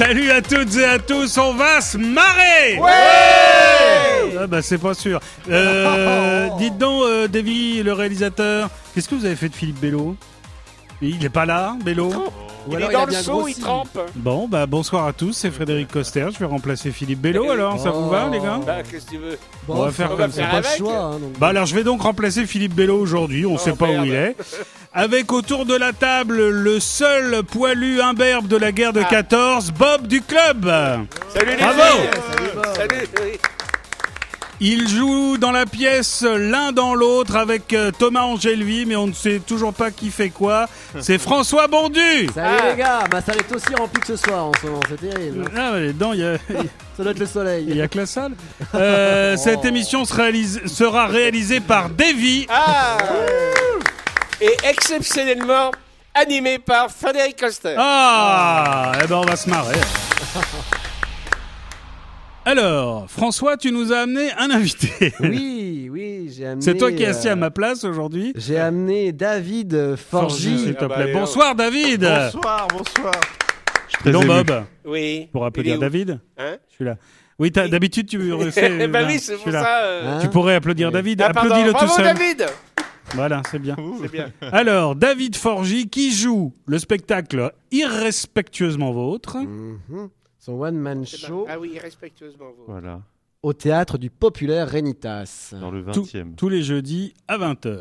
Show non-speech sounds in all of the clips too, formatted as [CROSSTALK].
Salut à toutes et à tous, on va se marrer. Ah bah c'est pas sûr. Euh, [LAUGHS] dites donc, euh, Davy, le réalisateur, qu'est-ce que vous avez fait de Philippe Bello? Il est pas là, Bello? Ou il alors est dans a le seau, grossi. il trempe. Bon, bah bonsoir à tous, c'est Frédéric Coster, je vais remplacer Philippe Bello alors, ça vous va les gars? Bah, qu'est-ce que tu veux? Bon, On va faire comme c'est ça. pas le Avec. choix. hein, donc. Bah alors je vais donc remplacer Philippe Bello aujourd'hui, on Oh, sait pas merde. où il est. Avec autour de la table le seul poilu imberbe de la guerre de Ah. 14, Bob du club. Salut les Bravo. filles Salut, Bob. Salut oui. Ils jouent dans la pièce l'un dans l'autre avec euh, Thomas Angelvi, mais on ne sait toujours pas qui fait quoi. [LAUGHS] C'est François Bondu. Salut Ah. les gars, ma salle est aussi remplie que ce soir en ce moment, c'est terrible. Ah, mais dedans, il y a, [LAUGHS] Ça doit être le soleil. il y a que la salle. Euh, [LAUGHS] Cette émission se réalise- sera réalisée par Davy. Ah Et exceptionnellement animé par Frédéric Coster. Ah, eh ben on va se marrer. Alors, François, tu nous as amené un invité. [LAUGHS] Oui, oui, j'ai amené. [LAUGHS] C'est toi qui es assis euh, à ma place aujourd'hui. J'ai amené David Forgy, s'il te Ah bah, plaît. Bonsoir, David. Bonsoir, bonsoir. Je Non. Bob, Oui. pour applaudir David. Hein Je suis là. Oui, d'habitude, tu [LAUGHS] Eh ben oui, c'est pour ça. euh, Hein Tu pourrais applaudir Oui. David. Ah. Applaudis-le tout Bravo seul. David Voilà, c'est bien. C'est bien. Alors, David Forgy qui joue le spectacle Irrespectueusement Vôtre. Mhm. Son one-man show. Ah oui, respectueusement vous. Voilà, au théâtre du populaire Renitas. dans le Tout- 20 Tous les jeudis à 20h.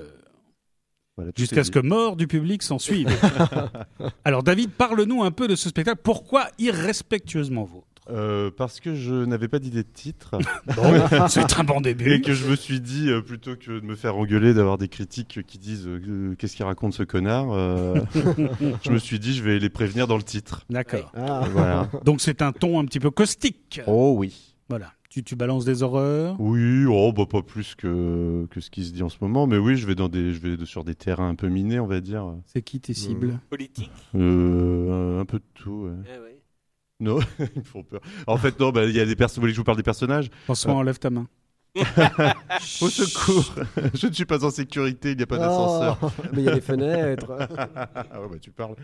Voilà, tout Jusqu'à ce que mort du public s'en suive. [LAUGHS] Alors, David, parle-nous un peu de ce spectacle. Pourquoi Irrespectueusement Vôtre Euh, parce que je n'avais pas d'idée de titre [LAUGHS] [LAUGHS] C'est un bon et début. que je me suis dit, euh, plutôt que de me faire engueuler, d'avoir des critiques qui disent euh, qu'est-ce qu'il raconte ce connard, euh, [LAUGHS] je me suis dit, je vais les prévenir dans le titre. D'accord. Ah. Voilà. Donc, c'est un ton un petit peu caustique. Oh oui. Voilà. Tu, tu balances des horreurs? Oui, oh, bah, pas plus que, que ce qui se dit en ce moment, mais oui, je vais, dans des, je vais sur des terrains un peu minés, on va dire. C'est qui tes cibles? Politique. Euh, un peu de tout. ouais. Ouais. Non, [LAUGHS] ils me font peur. En fait, non, bah, il y a des personnes. Vous voulez que je vous parle des personnages? François, enlève ta main. [LAUGHS] Au secours Je ne suis pas en sécurité, il n'y a pas d'ascenseur. Oh, mais il y a des fenêtres. [LAUGHS] Ah ouais, bah tu parles.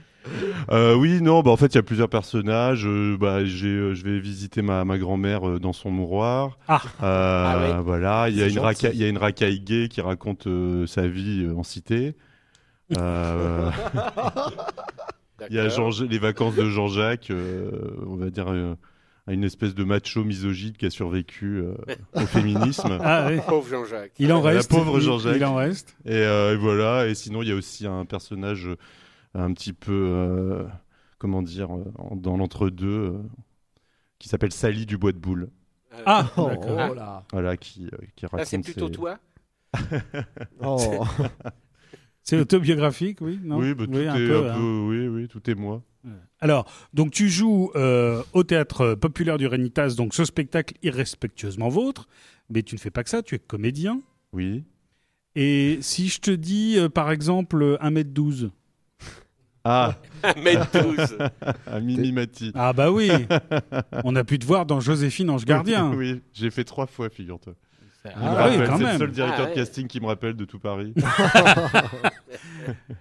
Euh, oui, non, bah en fait, il y a plusieurs personnages. Euh, bah, j'ai, euh, je vais visiter ma, ma grand-mère euh, dans son mouroir. Ah. Euh, Ah oui. Voilà, il y, a C'est une gentil. raca- il y a une racaille gay qui raconte euh, sa vie euh, en cité. Il y a. Jean- les vacances de Jean-Jacques, euh, on va dire euh, une espèce de macho misogyne qui a survécu euh, au féminisme. [LAUGHS] Ah oui. Pauvre Jean-Jacques. Il en La reste. pauvre il- Jean-Jacques. Il en reste. Et, euh, et voilà. Et sinon, il y a aussi un personnage un petit peu, euh, comment dire, dans l'entre-deux, euh, qui s'appelle Sally du bois de boule. Ah, Oh, d'accord. oh là. Voilà, qui, euh, qui raconte. Là, c'est plutôt ses- toi. [LAUGHS] Oh. C'est autobiographique, oui non Oui, bah, tout Oui, un est peu, un hein. peu- oui, oui, tout est moi. Alors, donc tu joues euh, au théâtre populaire du Rénitas, donc ce spectacle irrespectueusement vôtre, mais tu ne fais pas que ça, tu es comédien. Oui. Et si je te dis, euh, par exemple, 1m12 Ah, 1m12. à Mimi Mati. Ah bah oui On a pu te voir dans Joséphine Ange [LAUGHS] Gardien. oui, j'ai fait trois fois, figure-toi. Ah, oui, c'est le seul directeur Ah, ouais. de casting qui me rappelle de tout Paris. [LAUGHS]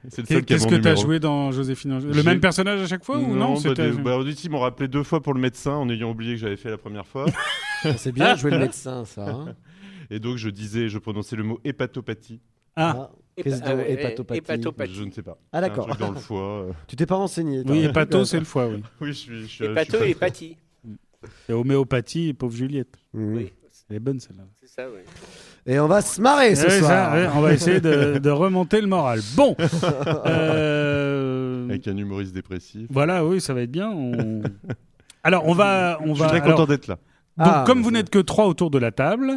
c'est le seul qui a Qu'est-ce que tu as joué dans Joséphine Ange Le même personnage à chaque fois ou non bah, des- bah, ils m'ont rappelé deux fois pour le médecin en ayant oublié que j'avais fait la première fois. [LAUGHS] C'est bien jouer le médecin, ça. hein. Et donc je disais, je prononçais le mot hépatopathie. Ah, Ah. Qu'est-ce Ah ouais, hépatopathie hépatopathie. Je ne sais pas. Ah, d'accord. Dans le foie. euh. [LAUGHS] Tu t'es pas renseigné. oui, hépato, c'est le foie, oui. Oui, je suis. Je suis, Hépato et hépatie. Et homéopathie, pauvre Juliette. Oui, Elle est bonne celle-là. c'est ça, oui. Et on va se marrer ce Ouais, soir. ça, ouais, on va essayer de, [LAUGHS] de remonter le moral. Bon [LAUGHS] euh, Avec un humoriste dépressif. Voilà, oui, ça va être bien. on- Alors, on va. On Je suis va très alors, content d'être là. donc, Ah, comme vous n'êtes que trois autour de la table,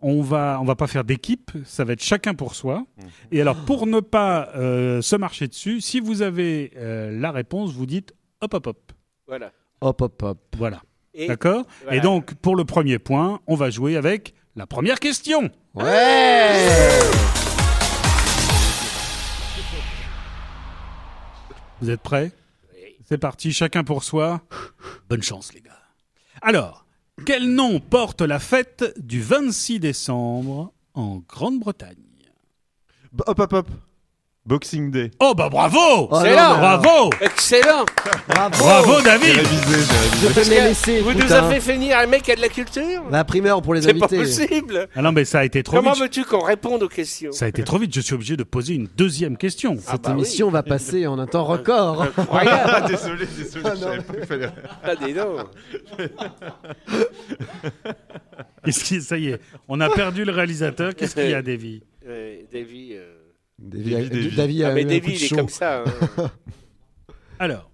on va, on va pas faire d'équipe, ça va être chacun pour soi. Mhm. Et alors, pour ne pas euh, se marcher dessus, si vous avez euh, la réponse, vous dites hop, hop, hop. Voilà. Hop, hop, hop. Voilà. D'accord voilà. Et donc, pour le premier point, on va jouer avec la première question. Ouais Vous êtes prêts Oui. C'est parti, chacun pour soi. Bonne chance, les gars. Alors, quel nom porte la fête du 26 décembre en Grande-Bretagne? Hop, hop, hop. Boxing Day. Oh bah bravo Oh, C'est là. Bravo Excellent Bravo. Bravo J'ai David révisé, j'ai révisé. Je Parce que laissé. Vous nous putain. avez fait venir un mec qui a de la culture? La primeur pour les C'est pas invités. possible Ah non mais ça a été trop Comment vite. veux-tu qu'on réponde aux questions? Ça a été trop vite, je suis obligé de poser une deuxième question. Ah Cette bah oui. émission va passer en un temps record. Incroyable Ah, désolé, désolé, je savais pas qu'il fallait. Ah, dis donc. Qu'est-ce qui... Ça y est, on a perdu le réalisateur. Qu'est-ce qu'il y a, [LAUGHS] Davy? Ouais, Davy. euh, Davy, Davy, Davy. Davy a Ah, mais eu un Davy, coup de il est chaud. comme ça. hein. [LAUGHS] Alors,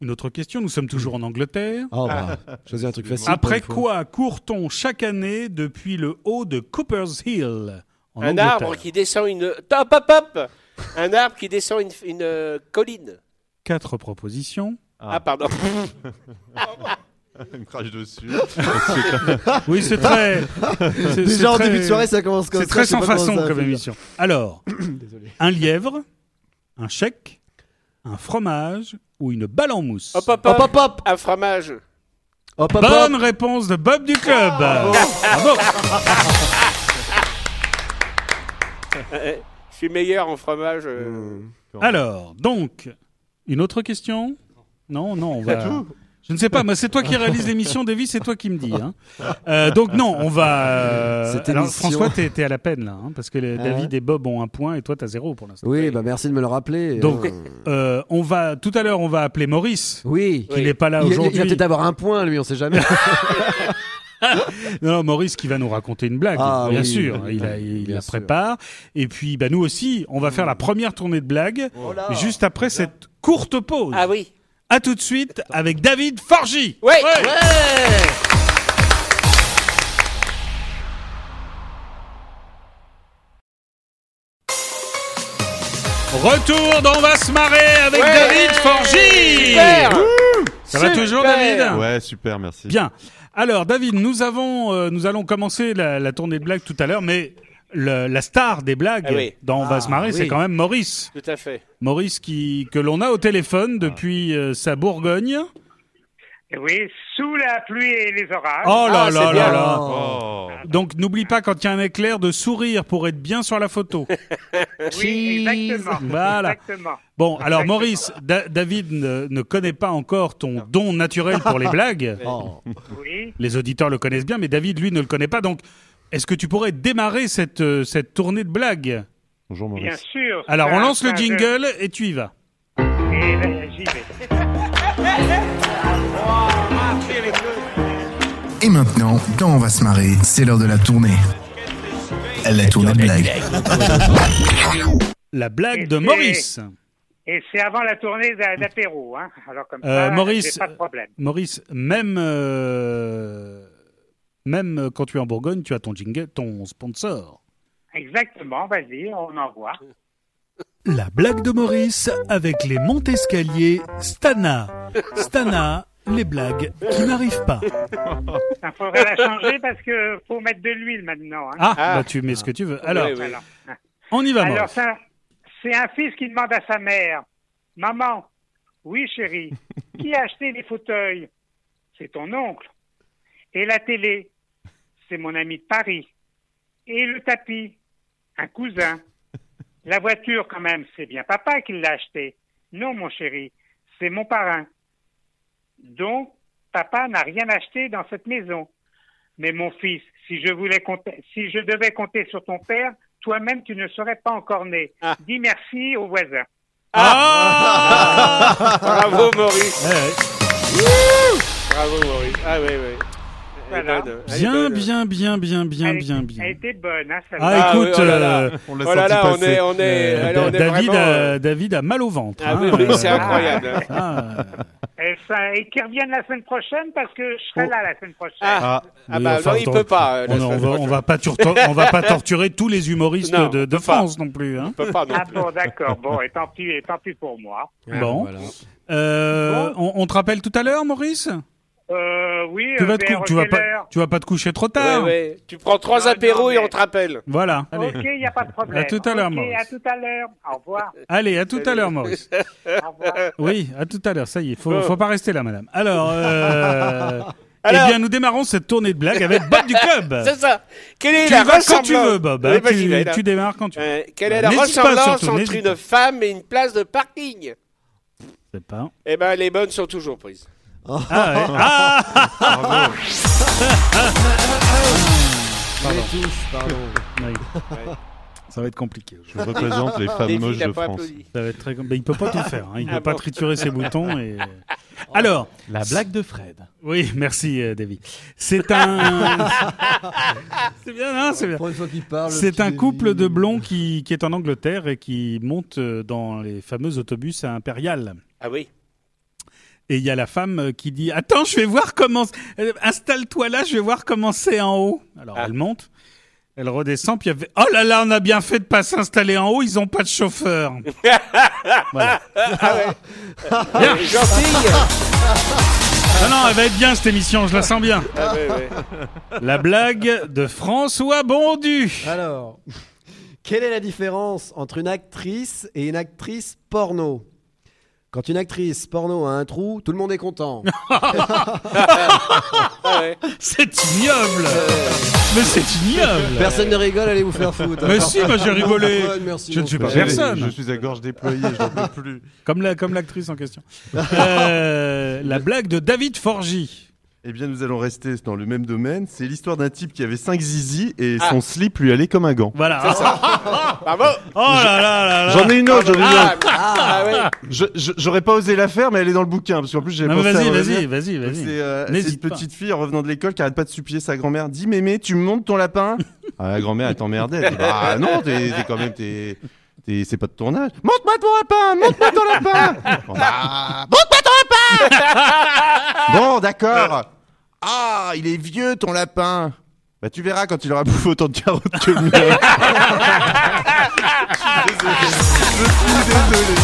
une autre question. Nous sommes toujours en Angleterre. Oh bah, choisis un truc facile. Après pour une fois. quoi court-on chaque année depuis le haut de Cooper's Hill en Un Angleterre arbre qui descend une. Hop, hop, hop Un arbre qui descend une, une euh, colline. Quatre propositions. Ah, pardon. [LAUGHS] [LAUGHS] Il me crache dessus. [LAUGHS] Oui, c'est très. c'est- [LAUGHS] c'est Déjà en très- début de soirée, ça commence comme C'est ça. très je sais sans façon comme émission. Alors, [COUGHS] Désolé. un lièvre, un chèque, un fromage ou une balle en mousse Hop, hop, Hop hop. Un fromage. Hop hop Bonne hop réponse de Bob du club. Bravo. Euh, Je suis meilleur en fromage. euh. Alors, donc, une autre question? Non, non, on va. Je ne sais pas, moi c'est toi qui réalise l'émission, Davy, c'est toi qui me dis. hein. Euh, donc non, on va. euh, Cette Alors émission- François, t'es t'es à la peine là, hein, parce que les- Ah David et Bob ont un point et toi t'as zéro pour l'instant. Oui, bah merci de me le rappeler. Donc, hein. Euh, on va tout à l'heure, on va appeler Maurice, oui. qui n'est pas là Il, il- il aujourd'hui. va peut-être avoir un point, lui, on sait jamais. [LAUGHS] Non, Maurice qui va nous raconter une blague, Ah bien oui, sûr. oui, il a, il bien la sûr. prépare. Et puis, bah, nous aussi, on va faire la première tournée de blagues, Oh là. juste après cette courte pause. Ah oui. À tout de suite avec David Forgy. Ouais. Retour dans On va se marrer avec Ouais. David Forgy. Super. Ça va toujours. David? Ouais, super, merci. Bien. Alors, David, nous avons, euh, nous allons commencer la, la tournée de blagues tout à l'heure, mais le- la star des blagues Ah oui. dans On va Ah, se marrer, c'est quand même Maurice. Tout à fait. Maurice qui que l'on a au téléphone depuis euh, sa Bourgogne. Oui, sous la pluie et les orages. Oh là Ah, là là là. Oh. Donc n'oublie pas quand il y a un éclair de sourire pour être bien sur la photo. [LAUGHS] oui, exactement. Voilà. Exactement. Bon, alors Exactement. Maurice, Da- David ne, ne connaît pas encore ton don naturel pour les [LAUGHS] blagues. Oh. Oui. Les auditeurs le connaissent bien, mais David, lui, ne le connaît pas. Donc, est-ce que tu pourrais démarrer cette, euh, cette tournée de blagues Bonjour Bien Maurice. sûr. Alors, on un- lance le jingle et tu y vas. Et là, j'y vais. Et maintenant, quand on va se marrer, c'est l'heure de la tournée. La tournée de blagues. [LAUGHS] La blague de Maurice. Et c'est avant la tournée d'a- d'apéro, hein. Alors comme Euh, ça, Maurice, j'ai pas de problème. Maurice, même, euh, même quand tu es en Bourgogne, tu as ton jingle, ton sponsor. Exactement, vas-y, on envoie. La blague de Maurice avec les Montescaliers Stana. Stana, les blagues qui n'arrivent pas. Il faudrait la changer parce que faut mettre de l'huile maintenant. Hein. Ah, Ah. bah tu mets ce que tu veux. Alors, Oui, oui. Alors, on y va, alors c'est un fils qui demande à sa mère Maman, oui chérie, qui a acheté les fauteuils? C'est ton oncle. Et la télé C'est mon ami de Paris. Et le tapis Un cousin. [LAUGHS] La voiture, quand même, c'est bien papa qui l'a acheté. Non, mon chéri, c'est mon parrain. Donc, papa n'a rien acheté dans cette maison. Mais mon fils, si je voulais compter, si je devais compter sur ton père, toi-même tu ne serais pas encore né. Ah. Dis merci aux voisins. Ah [LAUGHS] Bravo Maurice. Ouais, ouais. Bravo Maurice. Ah oui, oui. Voilà. Bien, bien, bien, bien, bien, elle, bien, Elle bien. était bonne, hein, ça Ah, Ah, écoute, oui, oh là là. euh, On Oh là on passer. est, on est, euh, alors, on est David, vraiment, a, euh, David a mal au ventre. Ah hein. oui, c'est Euh, incroyable. ah, Et, ça- et qu'ils reviennent la semaine prochaine parce que je serai Oh. là la semaine prochaine. Ah, Ah, ah bah enfin, non, il peut pas. euh, on, on va, on prochaine. va pas on va pas torturer tous les humoristes Non, de, pas. France non plus. Hein. Peut pas non Ah plus. bon, d'accord. Bon, et tant pis, et tant pis pour moi. Bon. Voilà. Euh, on, on te rappelle tout à l'heure, Maurice? Euh, oui, tu euh, vas, te cou- tu, vas pas, tu vas pas te coucher trop Ouais, tard. ouais. Tu prends trois Non, non, apéros et mais- on te rappelle. Voilà. Allez. Ok, il n'y a pas de problème. À tout à l'heure, Ok, Maurice. à tout à l'heure. Au revoir. Allez, à tout à l'heure, Maurice. Au revoir. Oui, à tout à l'heure. Ça y est, faut, Bon. faut pas rester là, madame. Alors, euh, [LAUGHS] Alors- Eh bien, nous démarrons cette tournée de blagues avec Bob du club. [LAUGHS] C'est ça. Quelle est Tu la vas quand ressemblance tu veux, Bob. hein. Bah, tu, vais, tu démarres quand tu veux. Euh, Quelle est la N'hésite pas, ressemblance surtout, entre une femme et une place de parking? C'est pas. Eh ben, les bonnes sont toujours prises. Ah, ouais. Ah Les touches, pardon. Oui. Ça va être compliqué. Je représente les femmes moches de France. Ça va être très... com- mais il peut pas tout faire. hein. Il Ah peut pas triturer ses boutons. Et... Alors, La blague de Fred. oui, merci, euh, Davy. C'est un. [LAUGHS] c'est bien, non, c'est bien. Pour une fois qu'il parle. le C'est un couple de blonds qui, qui est en Angleterre et qui monte euh, dans les fameux autobus à Impérial. Ah oui. Et il y a la femme euh, qui dit Attends, je vais voir comment. euh, Installe-toi là, je vais voir comment c'est en haut. Alors Ah. elle monte, elle redescend, puis elle fait Oh là là, on a bien fait de pas s'installer en haut, ils ont pas de chauffeur. [LAUGHS] voilà. Ah ouais. [LAUGHS] Gentille. Non, non, elle va être bien cette émission, je la sens bien. Ah ouais, ouais. La blague de François Bondu. Alors, quelle est la différence entre une actrice et une actrice porno? Quand une actrice porno a un trou, tout le monde est content. [LAUGHS] Ah. C'est ignoble. Mais c'est ignoble. Personne ne rigole, allez vous faire foutre. Mais si, moi j'ai rigolé. Merci, Je ne suis pas frère. personne. Je suis à gorge déployée, je n'en peux plus. Comme la comme l'actrice en question. Euh, la blague de David Forgy. Eh bien, nous allons rester dans le même domaine. C'est l'histoire d'un type qui avait 5 zizi et Ah. son slip lui allait comme un gant. Voilà. [LAUGHS] Bravo. Oh là là là là. J'en ai une autre, j'en ai une Ah, autre. ah ouais. Je- je- J'aurais pas osé la faire, mais elle est dans le bouquin, parce qu'en plus j'ai mais pensé vas-y, vas-y, vas-y, Donc, vas-y. C'est euh, N'hésite cette petite fille en revenant de l'école qui arrête pas de supplier sa grand-mère. Dis mémé, tu me montes ton lapin? Ah la grand-mère elle t'emmerdait. Elle dit, bah non, t'es t'es quand même t'es- c'est pas de ton âge. Monte-moi ton lapin, monte-moi ton lapin. [LAUGHS] Bon, bah, monte-moi ton lapin. [LAUGHS] bon d'accord. Ah il est vieux ton lapin. Bah tu verras quand il aura bouffé autant de carottes que le mien. Je suis désolé. Je suis désolé.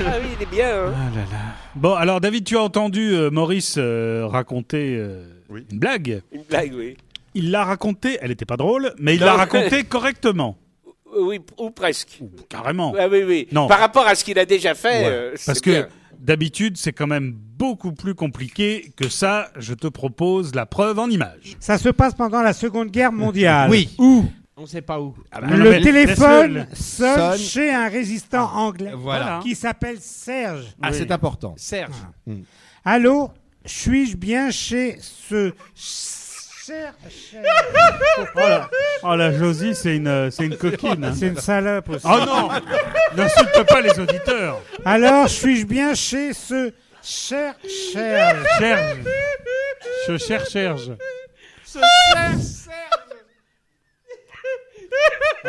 Ah oui, il est bien. hein. Bon, alors David, tu as entendu euh, Maurice euh, raconter euh, Oui. une blague. Une blague, oui. Il l'a racontée, elle n'était pas drôle, mais il Non. l'a racontée correctement. Oui, ou presque. Carrément. Ah oui, oui. Non. Par rapport à ce qu'il a déjà fait, Ouais. euh, Parce que d'habitude, c'est quand même beaucoup plus compliqué que ça. Je te propose la preuve en images. Ça se passe pendant la Seconde Guerre mondiale. Oui. Où On sait pas où. Ah bah, le mais téléphone sonne Sonne. chez un résistant anglais Voilà. qui s'appelle Serge. Ah, c'est important. Serge. Allô Suis-je bien chez ce cher, cher- Oh la, oh, la Josie, c'est une, c'est une coquine. hein. C'est une salope aussi. Oh non N'insulte pas les auditeurs. Alors, suis-je bien chez ce cher, cher Cherche. Je cherche, cherche.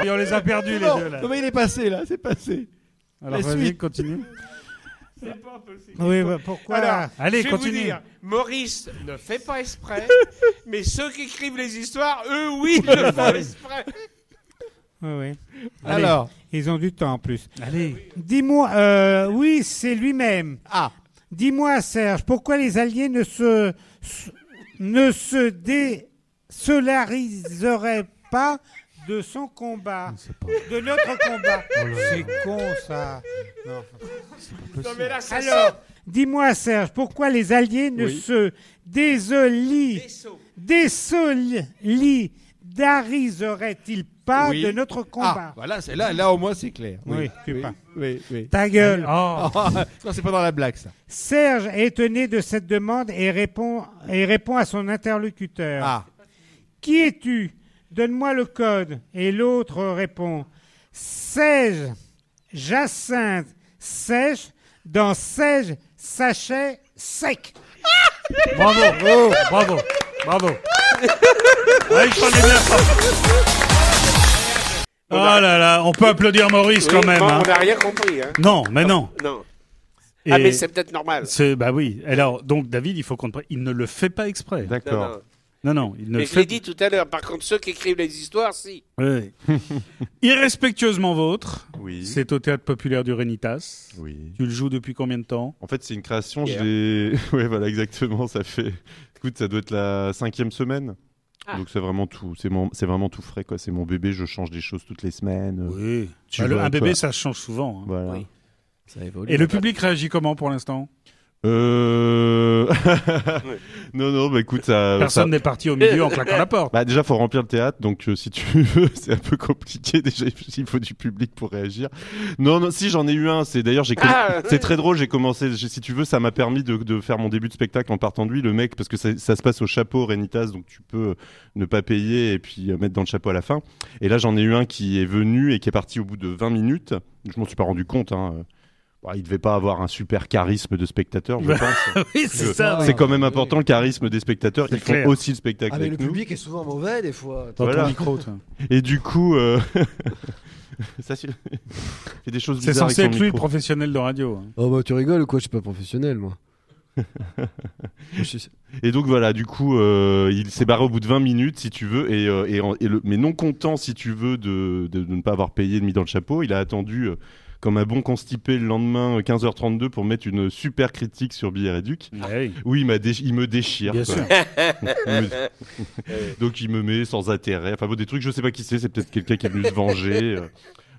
Et on les a perdus, les deux, là. Non, mais il est passé là, c'est passé. Alors, la vas-y, suite. continue. Oui, bah, pourquoi Alors, Allez, je vais vous continue. dire, Maurice ne fait pas exprès, [LAUGHS] mais ceux qui écrivent les histoires, eux, oui, le font exprès. [LAUGHS] Oui, oui. Alors, Ils ont du temps en plus. Allez. Dis-moi, euh, oui, c'est lui-même. ah, Dis-moi, Serge, pourquoi les Alliés ne se, se- ne se désolariseraient pas de son combat, de notre combat C'est con, ça. Non. Non, mais là, ça Alors, dis-moi, Serge, pourquoi les Alliés ne se désolient, sort. désolidariseraient-ils pas Oui. de notre ah, combat? voilà, c'est là, là au moins c'est clair. Oui, tu oui, pas. oui, oui. Ta gueule. Oh. [LAUGHS] ça c'est pas dans la blague ça. Serge est étonné de cette demande et répond, et répond à son interlocuteur. Ah, Qui es-tu? Donne-moi le code. Et l'autre répond Sège, Jacinthe, sèche, dans sèche, sachet, sec. Bravo. Bravo. Bravo. Ah, il fallait bien ça. Oh là là, on peut applaudir Maurice quand même. hein. On n'a rien compris. Hein. Non, mais non. Non. Et Ah, mais c'est peut-être normal. c'est- bah oui. Alors donc David, il faut qu'on te- il ne le fait pas exprès. D'accord. non. Non non, il ne Mais je l'ai fait. dit tout à l'heure. Par contre, ceux qui écrivent les histoires, si. Oui. [LAUGHS] Irrespectueusement vôtre. Oui. C'est au théâtre populaire du Rénitas. Oui. Tu le joues depuis combien de temps? En fait, c'est une création. Hier. Je l'ai. [LAUGHS] Ouais, voilà, exactement. Ça fait. Écoute, ça doit être la cinquième semaine. Ah. Donc c'est vraiment tout. C'est mon. C'est vraiment tout frais, quoi. C'est mon bébé. Je change des choses toutes les semaines. euh, Oui. Tu Bah, le- vois, un bébé, toi. ça change souvent. hein. Voilà. Oui. ça évolue. Et le public réagit comment pour l'instant? Euh... [LAUGHS] non, non, bah écoute, ça. ça- Personne n'est parti au milieu en claquant la porte. [LAUGHS] Bah déjà faut remplir le théâtre donc euh, si tu [LAUGHS] veux c'est un peu compliqué déjà il faut du public pour réagir. Non non si j'en ai eu un c'est d'ailleurs j'ai comm- Ah, c'est très drôle j'ai commencé j'ai- si tu veux ça m'a permis de, de faire mon début de spectacle en partant de lui le mec parce que ça, ça se passe au chapeau Renitas donc tu peux ne pas payer et puis euh, mettre dans le chapeau à la fin. Et là j'en ai eu un qui est venu et qui est parti au bout de 20 minutes. Je m'en suis pas rendu compte hein. Bon, il devait pas avoir un super charisme de spectateur je [LAUGHS] pense. oui, c'est ça. C'est quand même important le charisme des spectateurs. Ils font clair. aussi le spectacle Ah, mais avec le nous. public est souvent mauvais des fois. Dans Voilà. ton micro, toi. [LAUGHS] Et du coup, euh... [LAUGHS] ça c'est fait des choses C'est bizarres censé avec être lui le professionnel de radio. hein. Oh bah tu rigoles ou quoi? Je suis pas professionnel moi. Et donc voilà, du coup, euh, il s'est barré au bout de 20 minutes, si tu veux, et, euh, et, en- et le, mais non content, si tu veux, de, de, de ne pas avoir payé de mis dans le chapeau, il a attendu euh, comme un bon constipé le lendemain euh, 15h32 pour mettre une super critique sur Billet Réduc. Ouais, Oui, il, m'a dé- il me déchire. bien quoi. sûr. [LAUGHS] Il me- Donc il me met sans intérêt. Enfin bon, des trucs, je sais pas qui c'est, c'est peut-être quelqu'un qui est venu se venger. euh,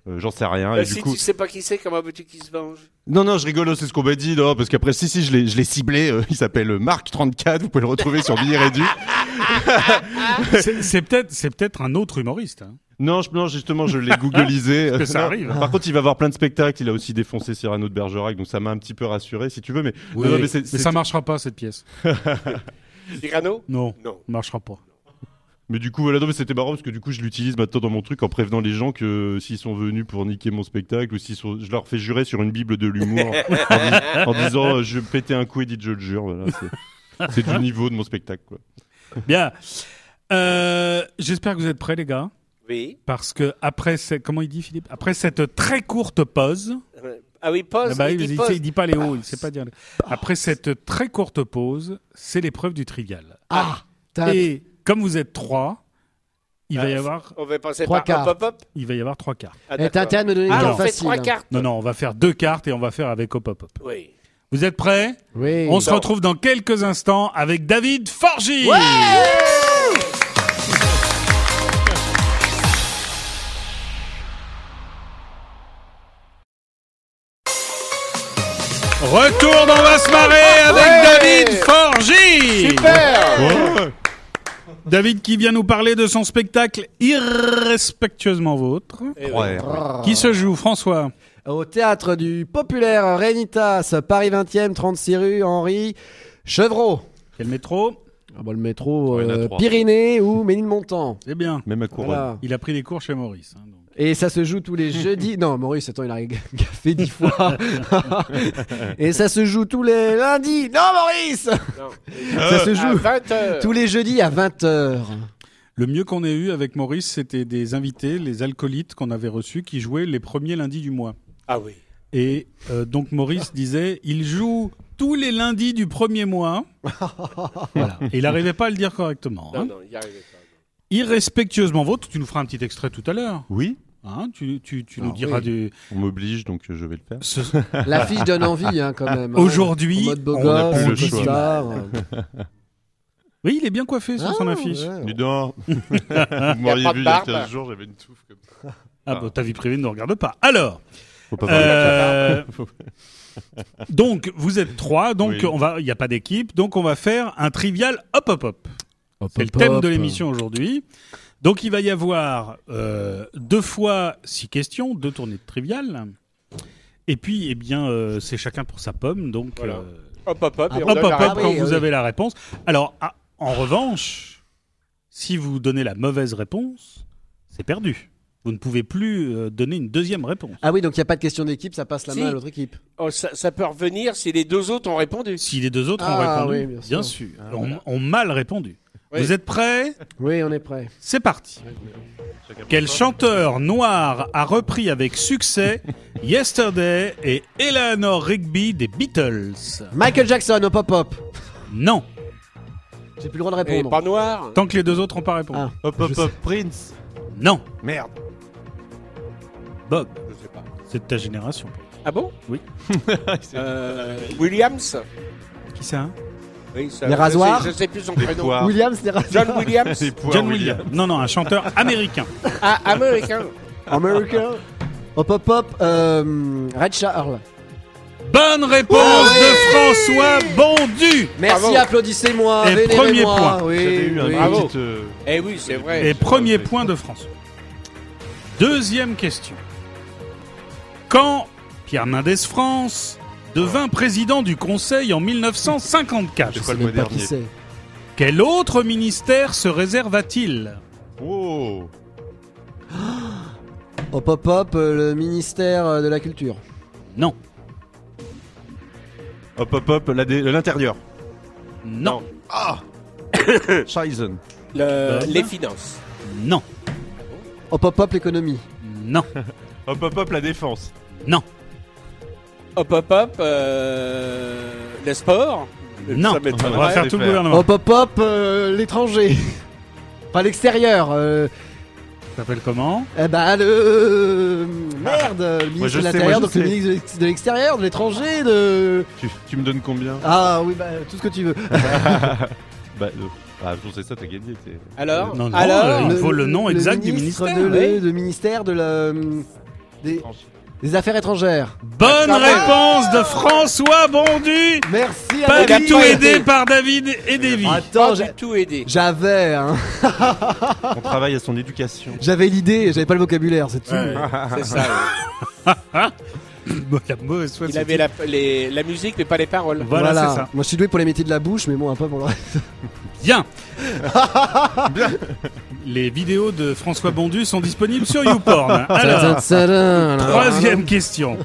euh, J'en sais rien. Bah, et du si coup... tu sais pas qui c'est, comment veux-tu qu'il se venge? Non, non, je rigole, c'est ce qu'on m'a dit, non, parce qu'après, si, si, je l'ai, je l'ai ciblé, euh, il s'appelle Marc34, vous pouvez le retrouver sur Billet Réduit. [LAUGHS] [LAUGHS] C'est c'est peut-être c'est peut-être un autre humoriste. hein. Non, je- non, justement, je l'ai googlisé. [LAUGHS] que ça Non. arrive. Par contre, il va avoir plein de spectacles, il a aussi défoncé Cyrano de Bergerac, donc ça m'a un petit peu rassuré, si tu veux, mais... Oui, non, non, mais, c'est- c'est- ça marchera pas cette pièce. [LAUGHS] Cyrano? Non, Non. marchera pas. mais du coup, voilà, non, mais c'était marrant, parce que du coup, je l'utilise maintenant dans mon truc en prévenant les gens que s'ils sont venus pour niquer mon spectacle, ou s'ils sont... je leur fais jurer sur une bible de l'humour, en, dis- en disant, euh, je vais péter un coup et dites je le jure, voilà, c'est... C'est du niveau de mon spectacle, quoi. Bien. Euh, J'espère que vous êtes prêts, les gars. Oui. Parce que après, ces- comment il dit Philippe? Après cette très courte pause, Ah oui, pause. Ah bah, il il, dit il- pause. il dit pas les hauts, il sait pas dire. les- Après cette très courte pause, c'est l'épreuve du trivial. Ah t'as- Et comme vous êtes trois, il va y Ah, avoir, On va passer Trois par hop, hop, hop. il va y avoir trois cartes. Ah, Eh, T'as intérêt me donner une Ah, carte on fait facile. trois hein. cartes. Non, non, on va faire deux cartes et on va faire avec hop hop hop. Oui. Vous êtes prêts? Oui. On se Non. retrouve dans quelques instants avec David Forgy. Retour dans Va se marrer avec David Forgy. Super David qui vient nous parler de son spectacle irrespectueusement vôtre. Eh. Ouais. Qui se joue, François Au théâtre du populaire Rénitas, Paris 20e, 36 rue Henri Chevreau. Quel métro? Ah bah, le métro euh. Pyrénées ou Ménilmontant. C'est bien. Même à couronne. Voilà. Il a pris des cours chez Maurice. hein, donc. Et ça se joue tous les jeudis. [LAUGHS] Non, Maurice, attends, il a [LAUGHS] fait dix fois. [LAUGHS] Et ça se joue tous les lundis. Non, Maurice Non. Ça se À joue 20 heures. tous les jeudis à 20h. Le mieux qu'on ait eu avec Maurice, c'était des invités, les alcoolites qu'on avait reçus, qui jouaient les premiers lundis du mois. Ah oui. Et euh, donc Maurice disait, il joue tous les lundis du premier mois. voilà. Et il n'arrivait pas à le dire correctement. Non, hein. non, il y arrivait pas. Irrespectueusement vôtre, tu nous feras un petit extrait tout à l'heure. Oui, Hein, tu tu, tu Ah nous diras oui. du. on m'oblige, donc euh, je vais le faire. ce- [LAUGHS] L'affiche donne envie, hein, quand même. hein. Aujourd'hui, beau on a gosse, plus le choix. star. [LAUGHS] Oui, il est bien coiffé sur son Ah, affiche. ouais. Dis donc. [LAUGHS] Vous m'auriez vu il y a barbe. 15 jours, j'avais une touffe comme ça. Ah, bah, ta vie privée ne nous regarde pas. Alors, Faut pas euh, donc vous êtes trois, donc Oui. on va, il n'y a pas d'équipe, donc on va faire un trivial hop hop hop. Hop, C'est le thème hop. de l'émission aujourd'hui. Donc il va y avoir euh, deux fois six questions, deux tournées de trivial. Et puis, eh bien, euh, c'est chacun pour sa pomme. Donc, Voilà. euh, Hop, hop, hop. Ah, et on hop, donne hop, la hop, Ah réponse. quand oui, vous oui. avez la réponse. Alors, ah, en revanche, si vous donnez la mauvaise réponse, c'est perdu. Vous ne pouvez plus euh, donner une deuxième réponse. Ah oui, donc il n'y a pas de question d'équipe, ça passe la Si. main à l'autre équipe. Oh, ça, ça peut revenir si les deux autres ont répondu. Si les deux autres ont Ah, répondu, oui, bien sûr. sûr, ont, ont mal répondu. Oui. Vous êtes prêts? Oui, on est prêt. C'est parti. Quel chanteur noir a repris avec succès [LAUGHS] Yesterday et Eleanor Rigby des Beatles? Michael Jackson, hop hop hop. Non, J'ai plus le droit de Et répondre. pas noir? tant que les deux autres n'ont pas répondu. Ah. Hop, hop, hop, Prince. Non, Merde. Bob, Je sais pas. c'est de ta génération. Ah bon? Oui. [LAUGHS] Euh, Williams? Qui ça hein? Oui, ça, Les je rasoirs sais, je sais plus son Les prénom. poires. Williams, c'est John Williams. [LAUGHS] Les poires John Williams. Williams. Non, non, un chanteur [LAUGHS] américain. Ah, américain. America. Hop hop hop. Euh, Red Charles. Bonne réponse de François Bondu. Merci, Bravo. applaudissez-moi, Et vénérez-moi. premier point. Oui, J'avais eu un oui. Bravo. petit, euh, Eh oui, c'est vrai. Et premier point de François. Deuxième question. Quand Pierre Mendès France devint président du Conseil en 1954, C'est Je pas sais le mois pas qui dernier. c'est. quel autre ministère se réserva-t-il Oh Hop hop hop, euh, le ministère euh, de la Culture. Non, Hop hop hop, la dé- l'intérieur. non, Scheisen. [COUGHS] Le- Bonne. les finances. non, Hop hop hop, l'économie. non, [LAUGHS] Hop hop hop, la défense. non, Hop, hop, hop. euh, le sport. non. Ça On m'étonnerait. va faire tout le gouvernement. Hop hop hop, euh, l'étranger. [LAUGHS] Enfin, l'extérieur. euh, Ça s'appelle comment? Eh ben, le. euh, Merde, le ministre je de sais, l'Intérieur, je donc le sais. ministre de l'ex- de l'extérieur, de l'étranger, de. Tu, tu me donnes combien? Ah oui, bah, tout ce que tu veux. [LAUGHS] Bah, euh, ah, je sais ça, t'as gagné. t'es- Alors, Non, non, alors euh, Il faut le nom exact du ministre ministère, De, oui. le, de ministère de la. Des, des Affaires étrangères. Bonne réponse de François Bondu Merci Pas à du a tout pas aidé par David et Davy. Attends, pas j'a- du tout aidé. j'avais, hein. [LAUGHS] On travaille à son éducation. J'avais l'idée, j'avais pas le vocabulaire, c'est tout. C'est ça. ouais. [LAUGHS] La mauvaise foi, Il avait la, les- la musique, mais pas les paroles. Voilà, c'est ça. Moi, je suis doué pour les métiers de la bouche, mais bon, un peu pour le reste. Bien. [LAUGHS] Les vidéos de François Bondu sont disponibles sur YouPorn. [LAUGHS] Alors, troisième question.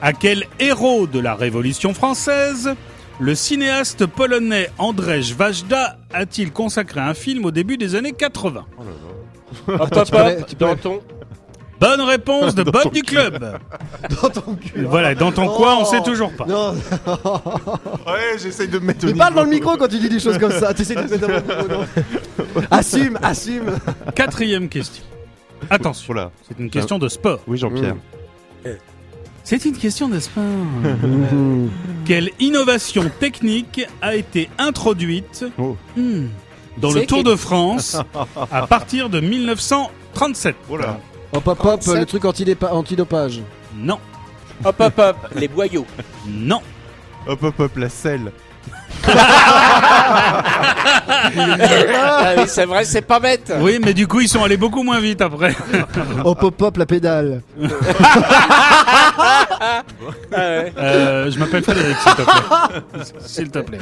À quel héros de la Révolution française le cinéaste polonais Andrzej Wajda a-t-il consacré un film au début des années 80 Hop, hop, Tu peux- hop. tu peux- Dans ton. Bonne réponse de Bob du club. [LAUGHS] Dans ton cul. Voilà, dans ton coin, on sait toujours pas. Non, [LAUGHS] Ouais, j'essaye de me mettre au mais parle niveau. dans le micro quand tu dis des choses comme ça. T'essaies de te mettre dans le micro, non [LAUGHS] Assume, assume. Quatrième question. Attention, Voilà. c'est une question de sport. Oui, Jean-Pierre. C'est une question de sport. Quelle innovation technique a été introduite Oh. hmm, dans le C'est Tour de France à partir de 1937 Oh là. Hop, hop, hop, 37. le truc antidépa- antidopage. Non, Hop, hop, hop. [LAUGHS] Les boyaux. non, Hop hop hop, la selle. ah oui, c'est vrai, c'est pas bête. oui, mais du coup ils sont allés beaucoup moins vite après. Hop, hop, hop, la pédale. Ah. Euh, je m'appelle Frédéric, s'il te plaît. S'il te plaît.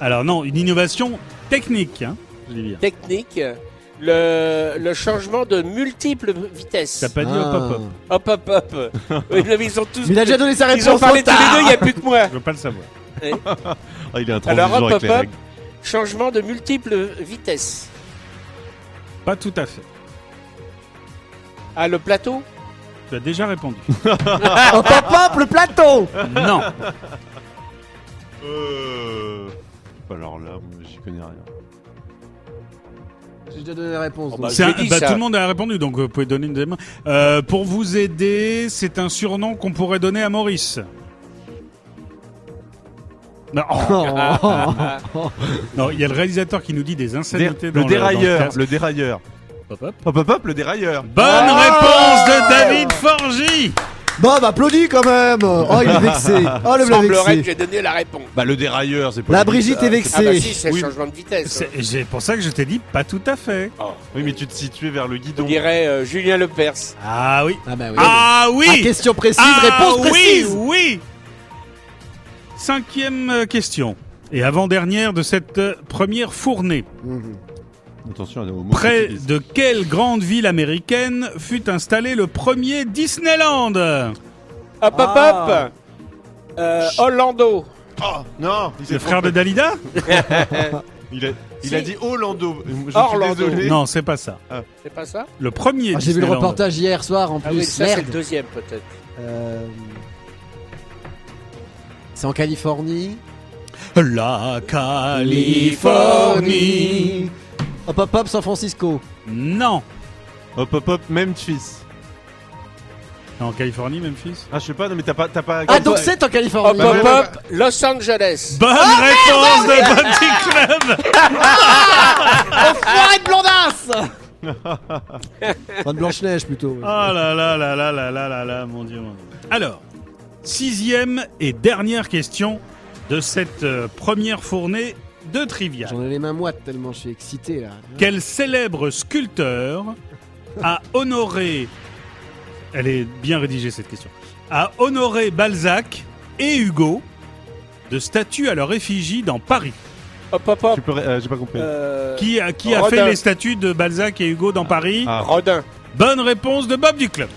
Alors non, une innovation technique, hein, je dis bien. Technique. Le, le changement de multiples vitesses. T'as pas dit Ah. hop hop hop. Hop, hop, hop. Oui, mais ils ont tous. Mais il a déjà donné sa réponse. Ils ont parlé tous les tard. deux, il n'y a plus que moi. Je veux pas le savoir. Ah, [LAUGHS] il est Alors, intransigeant hop, avec hop, les hop. règles. Changement de multiples vitesses. Pas tout à fait. Ah, le plateau? Tu as déjà répondu. [LAUGHS] Hop, hop, hop, le plateau. non. [LAUGHS] Euh... Alors là, j'y connais rien. J'ai déjà donné la réponse. Oh, donc. bah, C'est un- bah, tout le monde a répondu, donc vous pouvez donner une des mains. Euh, pour vous aider, c'est un surnom qu'on pourrait donner à Maurice. Non, Oh. [LAUGHS] [LAUGHS] non, il y a le réalisateur qui nous dit des insanités Dé- dans le dérailleur, dans le le dérailleur. casque. Hop, hop. Hop hop hop, le dérailleur. Bonne Ah réponse de David Forgy Bon, bah, applaudis quand même. Oh, il est vexé. Oh, le blanc Semblerait que vexé. j'ai donné la réponse. Bah le dérailleur, c'est pas. La Brigitte Ah, est Ah vexée. bah si, c'est Oui. le changement de vitesse. C'est pour ça que je t'ai dit pas tout à fait. Oui, mais tu te situais vers le On guidon. dirait euh, Julien Lepers. Ah oui. Ah, bah oui. Ah oui Ah, question précise, Ah réponse oui, précise. oui Cinquième euh, question. Et avant-dernière de cette euh, première fournée. Mhm. Attention, au mot Près de quelle grande ville américaine fut installé le premier Disneyland Hop, hop, Ah. hop. Euh, Orlando. Oh non, il s'est Le frère de trompé. Dalida [LAUGHS] Il a, il Si. a dit Orlando. Je suis Orlando. désolé. Non, c'est pas ça. C'est pas ça Le premier Ah, J'ai vu le Disneyland. reportage hier soir en Ah plus. ça c'est Merde. le deuxième peut-être. Euh, C'est en Californie. La Californie. Hop hop hop San Francisco. Non. Hop hop hop, Memphis. En Californie, Memphis Ah, je sais pas, non, mais t'as pas. T'as pas Ah donc c'est en Hop, Californie. hop, ouais, hop. Los Angeles. Bonne réponse de Bounty Club [LAUGHS] Enfoiré de blondasse Enfin de Blanche-Neige plutôt. Oh là là là là là là là là, mon dieu, mon dieu. Alors, Sixième et dernière question de cette euh, première fournée de trivia. J'en ai les mains moites tellement je suis excité là. Quel célèbre sculpteur a honoré. Elle est bien rédigée cette question. A honoré Balzac et Hugo de statues à leur effigie dans Paris. Hop, hop, hop. Tu peux... euh, J'ai pas compris. Euh, Qui a, qui a Rodin. fait les statues de Balzac et Hugo dans Paris Ah. Rodin. Bonne réponse de Bob du club.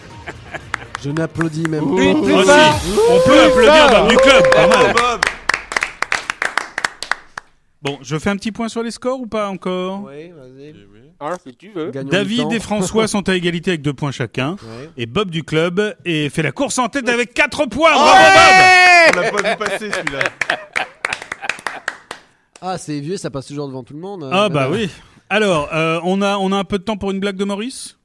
Je n'applaudis même fort. On peut applaudir Bob du club. pas mal. Bob Bon, je fais un petit point sur les scores ou pas encore Oui, vas-y. Si tu veux. Gagnons David et François [LAUGHS] sont à égalité avec deux points chacun. Ouais. Et Bob du club est fait la course en tête avec 4 points. Bravo Bob On l'a pas vu [LAUGHS] passer celui-là. Ah, c'est vieux, ça passe toujours devant tout le monde. Ah bah oui. Alors, euh, on, a, on a un peu de temps pour une blague de Maurice?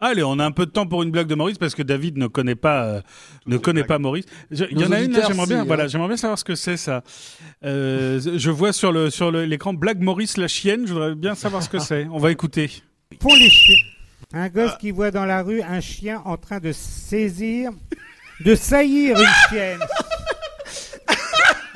Allez, on a un peu de temps pour une blague de Maurice parce que David ne connaît pas, euh, ne connaît blagues. pas Maurice. Je- Il y en a une, j'aimerais bien, voilà, hein. j'aimerais bien savoir ce que c'est ça. Euh, je vois sur le sur le- l'écran blague Maurice la chienne. Je voudrais bien savoir ce que c'est. On va écouter. Font les chiens. Un gosse qui voit dans la rue un chien en train de saisir, de saillir une chienne. [LAUGHS]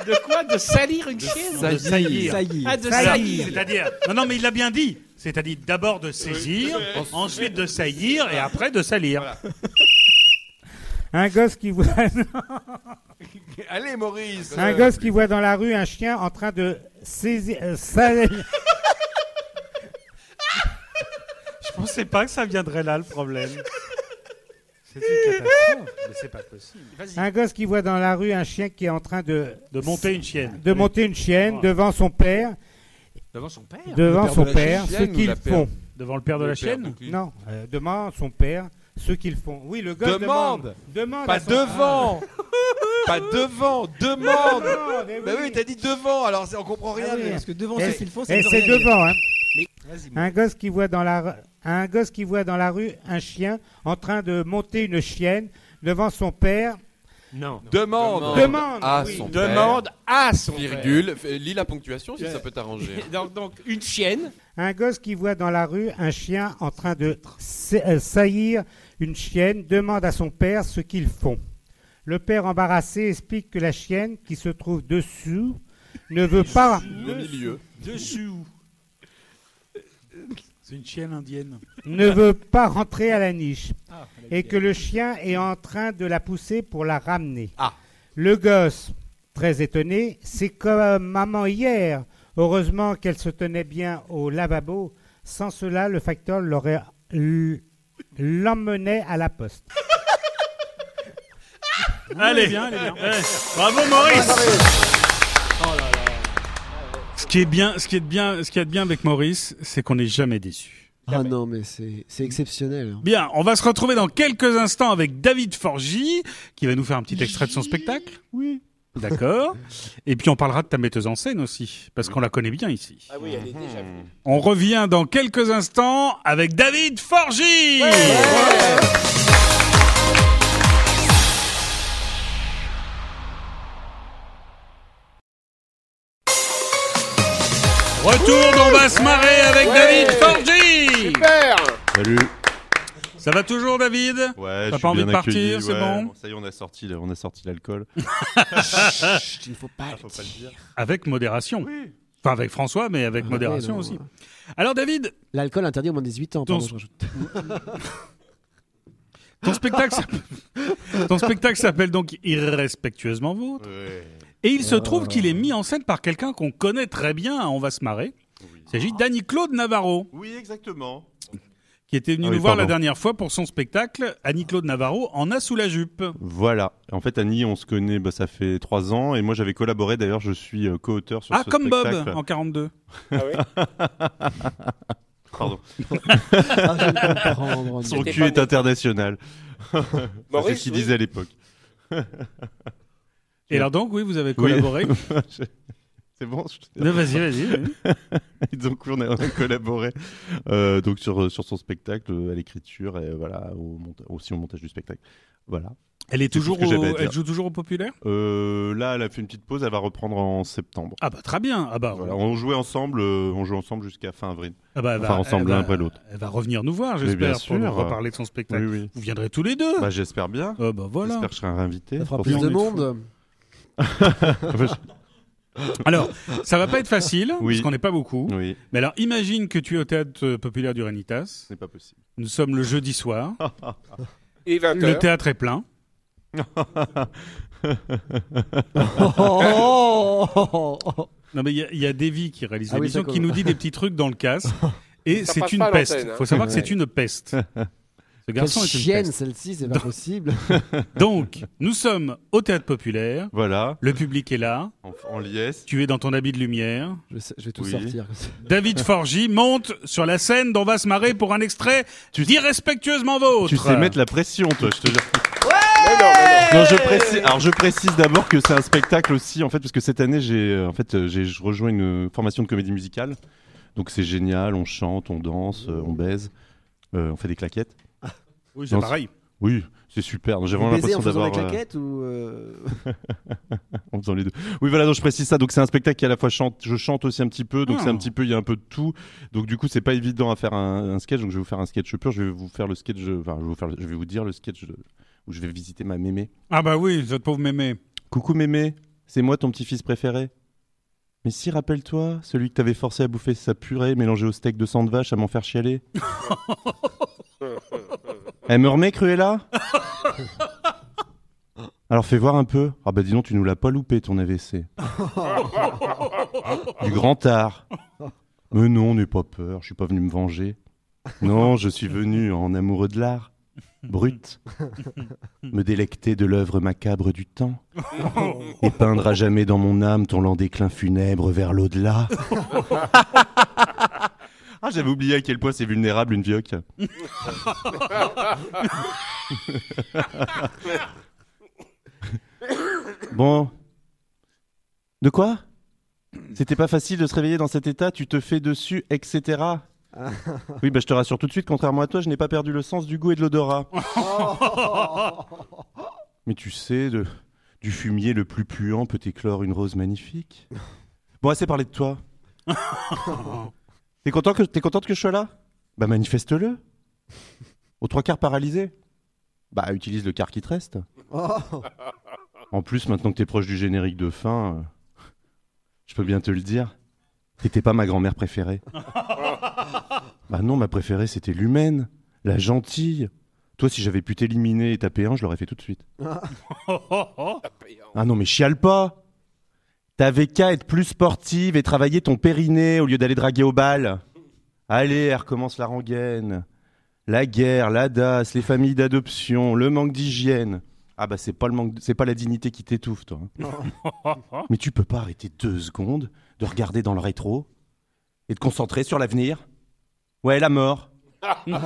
De quoi? De salir une chienne De saillir. Ah, de Saillir. C'est-à-dire, non, non, mais il l'a bien dit. C'est-à-dire d'abord de saisir, ensuite de saillir et après de salir. [LAUGHS] Un gosse qui voit, [LAUGHS] Allez, Maurice. un gosse qui voit dans la rue un chien en train de saisir, euh, salir- [LAUGHS] Je pensais pas que ça viendrait là le problème. C'est une catastrophe, mais c'est pas possible. un gosse qui voit dans la rue un chien qui est en train de, De monter une chienne. de monter une chienne devant son père, Devant son père. devant père son de la père, ce ou qu'ils la père font. Devant le père de la chienne Non, euh, devant son père, ce qu'ils font. Oui, le gosse demande. Demande. Demande Pas son- devant. Pas devant. Demande. Ah, mais Bah oui, t'as dit devant, alors c'est- on comprend rien. Ah oui. mais- Parce que devant Et- ce qu'ils font, Et ça veut c'est rien devant, hein. Vas-y, Un gosse qui voit dans la un gosse qui voit dans la rue un chien en train de monter une chienne devant son père. Non. Demande. Demande. à oui. son père. Demande à son Virgule. Lis la ponctuation si ça peut t'arranger. [LAUGHS] Donc, donc, une chienne. Un gosse qui voit dans la rue un chien en train de euh, saillir une chienne demande à son père ce qu'ils font. Le père embarrassé explique que la chienne qui se trouve dessous ne veut pas milieu. Dessous. C'est une chienne indienne. ne veut pas rentrer à la niche et que le chien est en train de la pousser pour la ramener. Ah. Le gosse, très étonné, c'est comme maman hier. Heureusement qu'elle se tenait bien au lavabo. Sans cela, le facteur l'aurait l'emmenait à la poste. [LAUGHS] Allez, bien, allez bien. Ouais. Bravo Maurice. Ce qui est bien, ce qui est bien, ce qui est bien avec Maurice, c'est qu'on n'est jamais déçu. Ah non, mais c'est exceptionnel. hein. Bien, on va se retrouver dans quelques instants avec David Forgy, qui va nous faire un petit extrait de son spectacle. Oui. D'accord. Et puis on parlera de ta metteuse en scène aussi, parce qu'on la connaît bien ici. Ah oui, elle est déjà venue. On revient dans quelques instants avec David Forgy. Retour d'On va se marrer avec David Forgy. Super Salut. Ça va toujours David Ouais, T'as pas envie bien de partir, c'est ouais. bon Ça y est, on a sorti, on a sorti l'alcool. [LAUGHS] Il ne faut pas. Ah, faut pas le dire. Avec modération. Enfin avec François, mais avec Ah, modération ouais, non. aussi. Alors David, L'alcool interdit au moins 18 ans. Ton- pardon, je rajoute. [LAUGHS] [LAUGHS] ton spectacle s'appelle donc Irrespectueusement Vôtre. Ouais. Et il se trouve qu'il est mis en scène par quelqu'un qu'on connaît très bien, à On va se marrer. Il s'agit d'Annie-Claude Navarro, Oui, exactement. qui était venu Ah nous voir la dernière fois pour son spectacle. Annie-Claude Navarro en a sous la jupe. Voilà. En fait, Annie, on se connaît, bah, ça fait trois ans, et moi j'avais collaboré. D'ailleurs, je suis euh, co-auteur sur Ah, ce comme spectacle. Bob en 42. Ah oui [LAUGHS] Pardon. Ah. Son cul est bon. international. c'est ce Maurice, qu'il oui. disait à l'époque. Et alors donc, oui, vous avez collaboré. [LAUGHS] C'est bon je- Non, Vas-y, vas-y. vas-y. [LAUGHS] Et donc on a, collaboré euh, donc sur, sur son spectacle, euh, à l'écriture et voilà au monta- aussi au montage du spectacle. Voilà. Elle est toujours, au... joue toujours au populaire? Euh, là, elle a fait une petite pause. Elle va reprendre en septembre. Ah bah très bien. Ah bah, Voilà, on jouait ensemble, euh, on joue ensemble jusqu'à fin avril. ah bah, Enfin, va- ensemble l'un après l'autre. Elle va revenir nous voir, j'espère, bien pour nous reparler de son spectacle. Oui, oui. Vous viendrez tous les deux. Bah, j'espère bien. Ah bah voilà. J'espère que je serai réinvité. Ça fera plus de monde. Alors, ça va pas être facile, Oui. parce qu'on n'est pas beaucoup. Oui, Mais alors, imagine que tu es au théâtre populaire du Renitas. c'est pas possible. Nous sommes le jeudi soir. [LAUGHS] Et 20 Le théâtre est plein. Oh [LAUGHS] Non, mais il y, a- il y a Davy qui réalise Ah l'émission qui nous dit des petits trucs dans le casque. [LAUGHS] Et c'est une peste. Il hein. faut savoir que c'est une peste. Ce Quelle garçon est une chienne peste. celle-ci, c'est pas possible. [LAUGHS] Donc, nous sommes au théâtre populaire. Voilà, Le public est là. en, en liesse. Tu es dans ton habit de lumière. Je, sais- je vais tout Oui. sortir. [LAUGHS] David Forgy monte sur la scène d'On va se marrer pour un extrait Tu- d'Irrespectueusement vôtre. Tu sais mettre la pression, toi, je te jure. Non, mais non. Non, je précise. Alors, je précise d'abord que c'est un spectacle aussi, en fait, parce que cette année, j'ai, euh, en fait, euh, j'ai rejoint une formation de comédie musicale. Donc, c'est génial. On chante, on danse, euh, on baise, euh, on fait des claquettes. Oui, c'est pareil. Oui, c'est super. J'ai vraiment baisez en l'impression faisant d'avoir. la euh, claquette ou euh, [LAUGHS] en faisant les deux. Oui, voilà, donc je précise ça. Donc c'est un spectacle qui à la fois chante, je chante aussi un petit peu, donc Ah. c'est un petit peu, il y a un peu de tout. Donc du coup, c'est pas évident à faire un, un sketch. Donc je vais vous faire un sketch pur. Je vais vous faire le sketch. Enfin, je vais vous faire, je vais vous dire le sketch de- où je vais visiter ma mémé. Ah bah oui, cette pauvre mémé. Coucou mémé, c'est moi ton petit-fils préféré. Mais si, rappelle-toi, celui que t'avais forcé à bouffer sa purée mélangée au steak de sang de vache à m'en faire chialer. [LAUGHS] Elle me remet Cruella [LAUGHS] Alors fais voir un peu. Ah bah dis donc, tu nous l'as pas loupé ton AVC. [LAUGHS] du grand art. Mais non, n'aie pas peur, je suis pas venu me venger. Non, je suis venu en amoureux de l'art. Brut. Me délecter de l'œuvre macabre du temps. Et peindre à jamais dans mon âme ton lent déclin funèbre vers l'au-delà. [LAUGHS] ah, j'avais oublié à quel point c'est vulnérable une vioque. [LAUGHS] bon. De quoi? C'était pas facile de se réveiller dans cet état, tu te fais dessus, etc. Oui, bah je te rassure tout de suite, contrairement à toi, je n'ai pas perdu le sens du goût et de l'odorat. [LAUGHS] Mais tu sais, de- du fumier le plus puant peut éclore une rose magnifique. Bon, assez parlé de toi. [LAUGHS] T'es content que t'es contente que je sois là? Bah manifeste-le. Aux trois quarts paralysé. Bah utilise le quart qui te reste. oh. En plus, maintenant que t'es proche du générique de fin, euh, je peux bien te le dire. T'étais pas ma grand-mère préférée. [LAUGHS] bah non, ma préférée c'était l'humaine, la gentille. Toi, si j'avais pu t'éliminer et taper un, je l'aurais fait tout de suite. [LAUGHS] Ah non, mais chiale pas T'avais qu'à être plus sportive et travailler ton périnée au lieu d'aller draguer au bal. Allez, elle recommence la rengaine. La guerre, la DAS, les familles d'adoption, le manque d'hygiène. Ah bah c'est pas le manque, de- c'est pas la dignité qui t'étouffe, toi. hein. [LAUGHS] Mais tu peux pas arrêter deux secondes de regarder dans le rétro et de concentrer sur l'avenir. Ouais, la mort. [LAUGHS]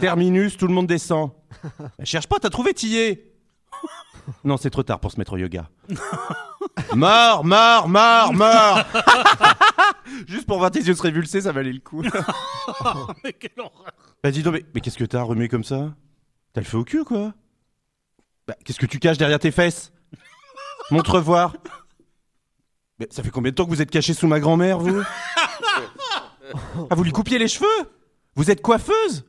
Terminus, tout le monde descend. [LAUGHS] Bah, cherche pas, t'as trouvé Tillet Non, c'est trop tard pour se mettre au yoga. [LAUGHS] mort, mort, mort, mort [LAUGHS] Juste pour voir tes yeux se révulser, ça valait le coup. [LAUGHS] Mais quelle horreur. Bah dis donc, mais, mais qu'est-ce que t'as remué comme ça? T'as le feu au cul, quoi? Bah, qu'est-ce que tu caches derrière tes fesses? Montre voir. Mais ça fait combien de temps que vous êtes caché sous ma grand-mère, vous? Ah, vous lui coupiez les cheveux? Vous êtes coiffeuse?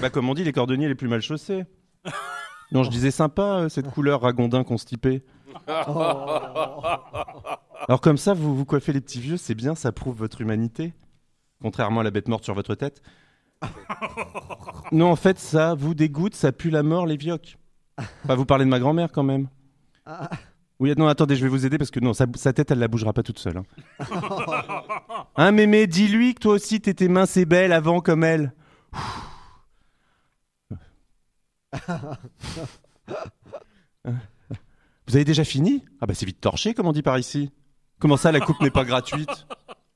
Bah, comme on dit, les cordonniers les plus mal chaussés. Non, je disais sympa, euh, cette couleur ragondin constipé. Alors comme ça, vous vous coiffez les petits vieux, c'est bien, ça prouve votre humanité. Contrairement à la bête morte sur votre tête. Non, en fait, ça vous dégoûte, ça pue la mort, les vioques. Enfin, vous parlez de ma grand-mère quand même. Oui, non, attendez, je vais vous aider parce que non, sa, sa tête, elle la bougera pas toute seule. Hein, [LAUGHS] Hein, mémé, dis-lui que toi aussi t'étais mince et belle avant comme elle. [LAUGHS] Vous avez déjà fini? Ah bah c'est vite torché, comme on dit par ici. Comment ça, la coupe n'est pas gratuite?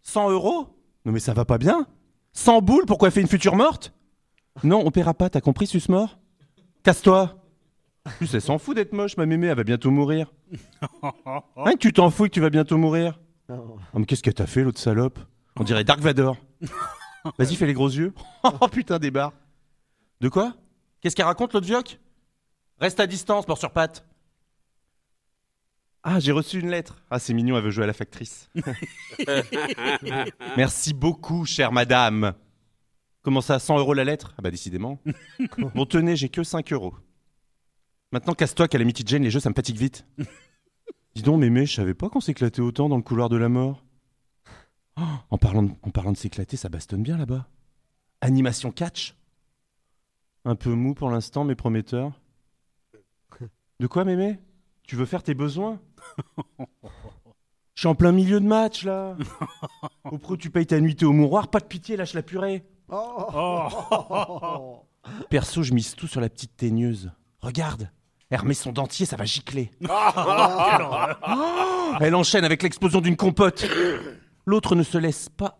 100 euros? Non mais ça va pas bien 100 boules pour coiffer une future morte? Non, on paiera pas, t'as compris, sus mort? Casse-toi En plus, elle s'en fout d'être moche, ma mémé, elle va bientôt mourir. [LAUGHS] Hein, tu t'en fous que tu vas bientôt mourir? Oh, mais qu'est-ce que t'as fait, l'autre salope? On dirait Dark Vador. [LAUGHS] Vas-y, fais les gros yeux. Oh putain, des barres. De quoi? Qu'est-ce qu'elle raconte, l'autre vioque Reste à distance, mort sur patte. Ah, j'ai reçu une lettre. Ah, c'est mignon, elle veut jouer à la factrice. [LAUGHS] Merci beaucoup, chère madame. Comment ça, 100 euros la lettre? Ah bah décidément. [LAUGHS] bon, tenez, j'ai que 5 euros. Maintenant, casse-toi, Calamity Jane, les jeux, ça me fatigue vite. Dis donc, mémé, je savais pas qu'on s'éclatait autant dans le couloir de la mort. Oh, en, parlant de, en parlant de s'éclater, ça bastonne bien là-bas. Animation catch Un peu mou pour l'instant, mais prometteur. De quoi, mémé? Tu veux faire tes besoins? Je suis en plein milieu de match, là. [LAUGHS] Au pro, tu payes ta nuitée au mouroir, pas de pitié, lâche la purée. [LAUGHS] Perso, je mise tout sur la petite teigneuse. Regarde, elle remet son dentier, ça va gicler. [LAUGHS] Oh, elle enchaîne avec l'explosion d'une compote. L'autre ne se laisse pas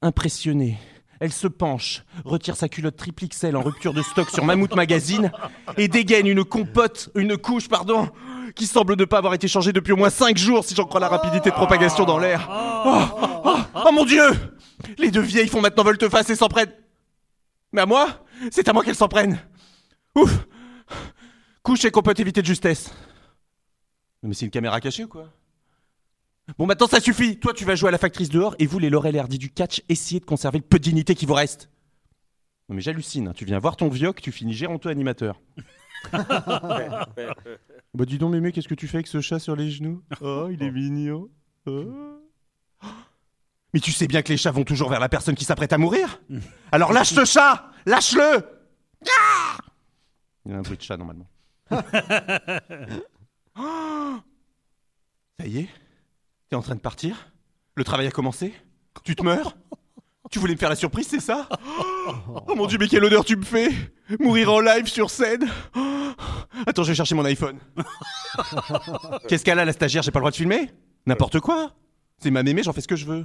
impressionner. Elle se penche, retire sa culotte triple XL en rupture de stock sur Mammouth Magazine et dégaine une compote, une couche, pardon, qui semble ne pas avoir été changée depuis au moins 5 jours si j'en crois la rapidité de propagation dans l'air. Oh, oh, oh mon dieu Les deux vieilles font maintenant volte-face et s'en prennent. Mais à moi C'est à moi qu'elles s'en prennent. Ouf Couche et compote éviter de justesse. Mais c'est une caméra cachée ou quoi? Bon, maintenant ça suffit. Toi, tu vas jouer à la factrice dehors et vous, les Laurel Hardy du catch, essayez de conserver le peu de dignité qui vous reste. Non, mais j'hallucine. hein. Tu viens voir ton vioc, tu finis géronto-animateur. [LAUGHS] bah, dis donc, mémé, qu'est-ce que tu fais avec ce chat sur les genoux? Oh, il est mignon. Oh. Mais tu sais bien que les chats vont toujours vers la personne qui s'apprête à mourir Alors lâche ce chat Lâche-le Ah Il y a un bruit de chat normalement. Oh [LAUGHS] Ça y est? T'es en train de partir? Le travail a commencé? Tu te meurs? Tu voulais me faire la surprise, c'est ça? Oh mon dieu, mais quelle odeur tu me fais Mourir en live sur scène Attends, je vais chercher mon iPhone. Qu'est-ce qu'elle a, la stagiaire? J'ai pas le droit de filmer? N'importe quoi C'est ma mémé, j'en fais ce que je veux.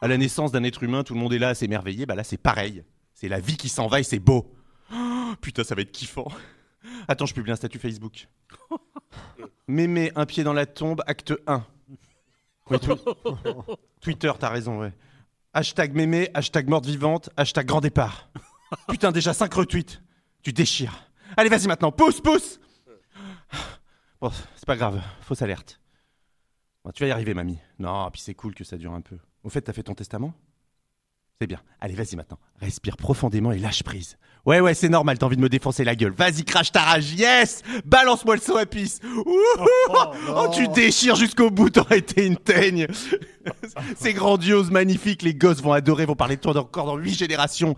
À la naissance d'un être humain, tout le monde est là à s'émerveiller, bah là c'est pareil. C'est la vie qui s'en va et c'est beau. Putain, ça va être kiffant. Attends, je publie un statut Facebook. Mémé, un pied dans la tombe, acte 1. Twi- [LAUGHS] Twitter, t'as raison, ouais. Hashtag mémé, hashtag morte vivante, hashtag grand départ. [LAUGHS] Putain, déjà 5 retweets. Tu déchires. Allez, vas-y maintenant, pousse, pousse Bon, c'est pas grave, fausse alerte. Bon, tu vas y arriver, mamie. Non, puis c'est cool que ça dure un peu. Au fait, t'as fait ton testament? C'est bien. Allez, vas-y maintenant. Respire profondément et lâche prise. Ouais, ouais, c'est normal, t'as envie de me défoncer la gueule. Vas-y, crache ta rage, yes Balance-moi le saut à pisse. Ouh [LAUGHS] oh, tu déchires jusqu'au bout, t'aurais été une teigne. [LAUGHS] c'est grandiose, magnifique, les gosses vont adorer, vont parler de toi encore dans huit générations.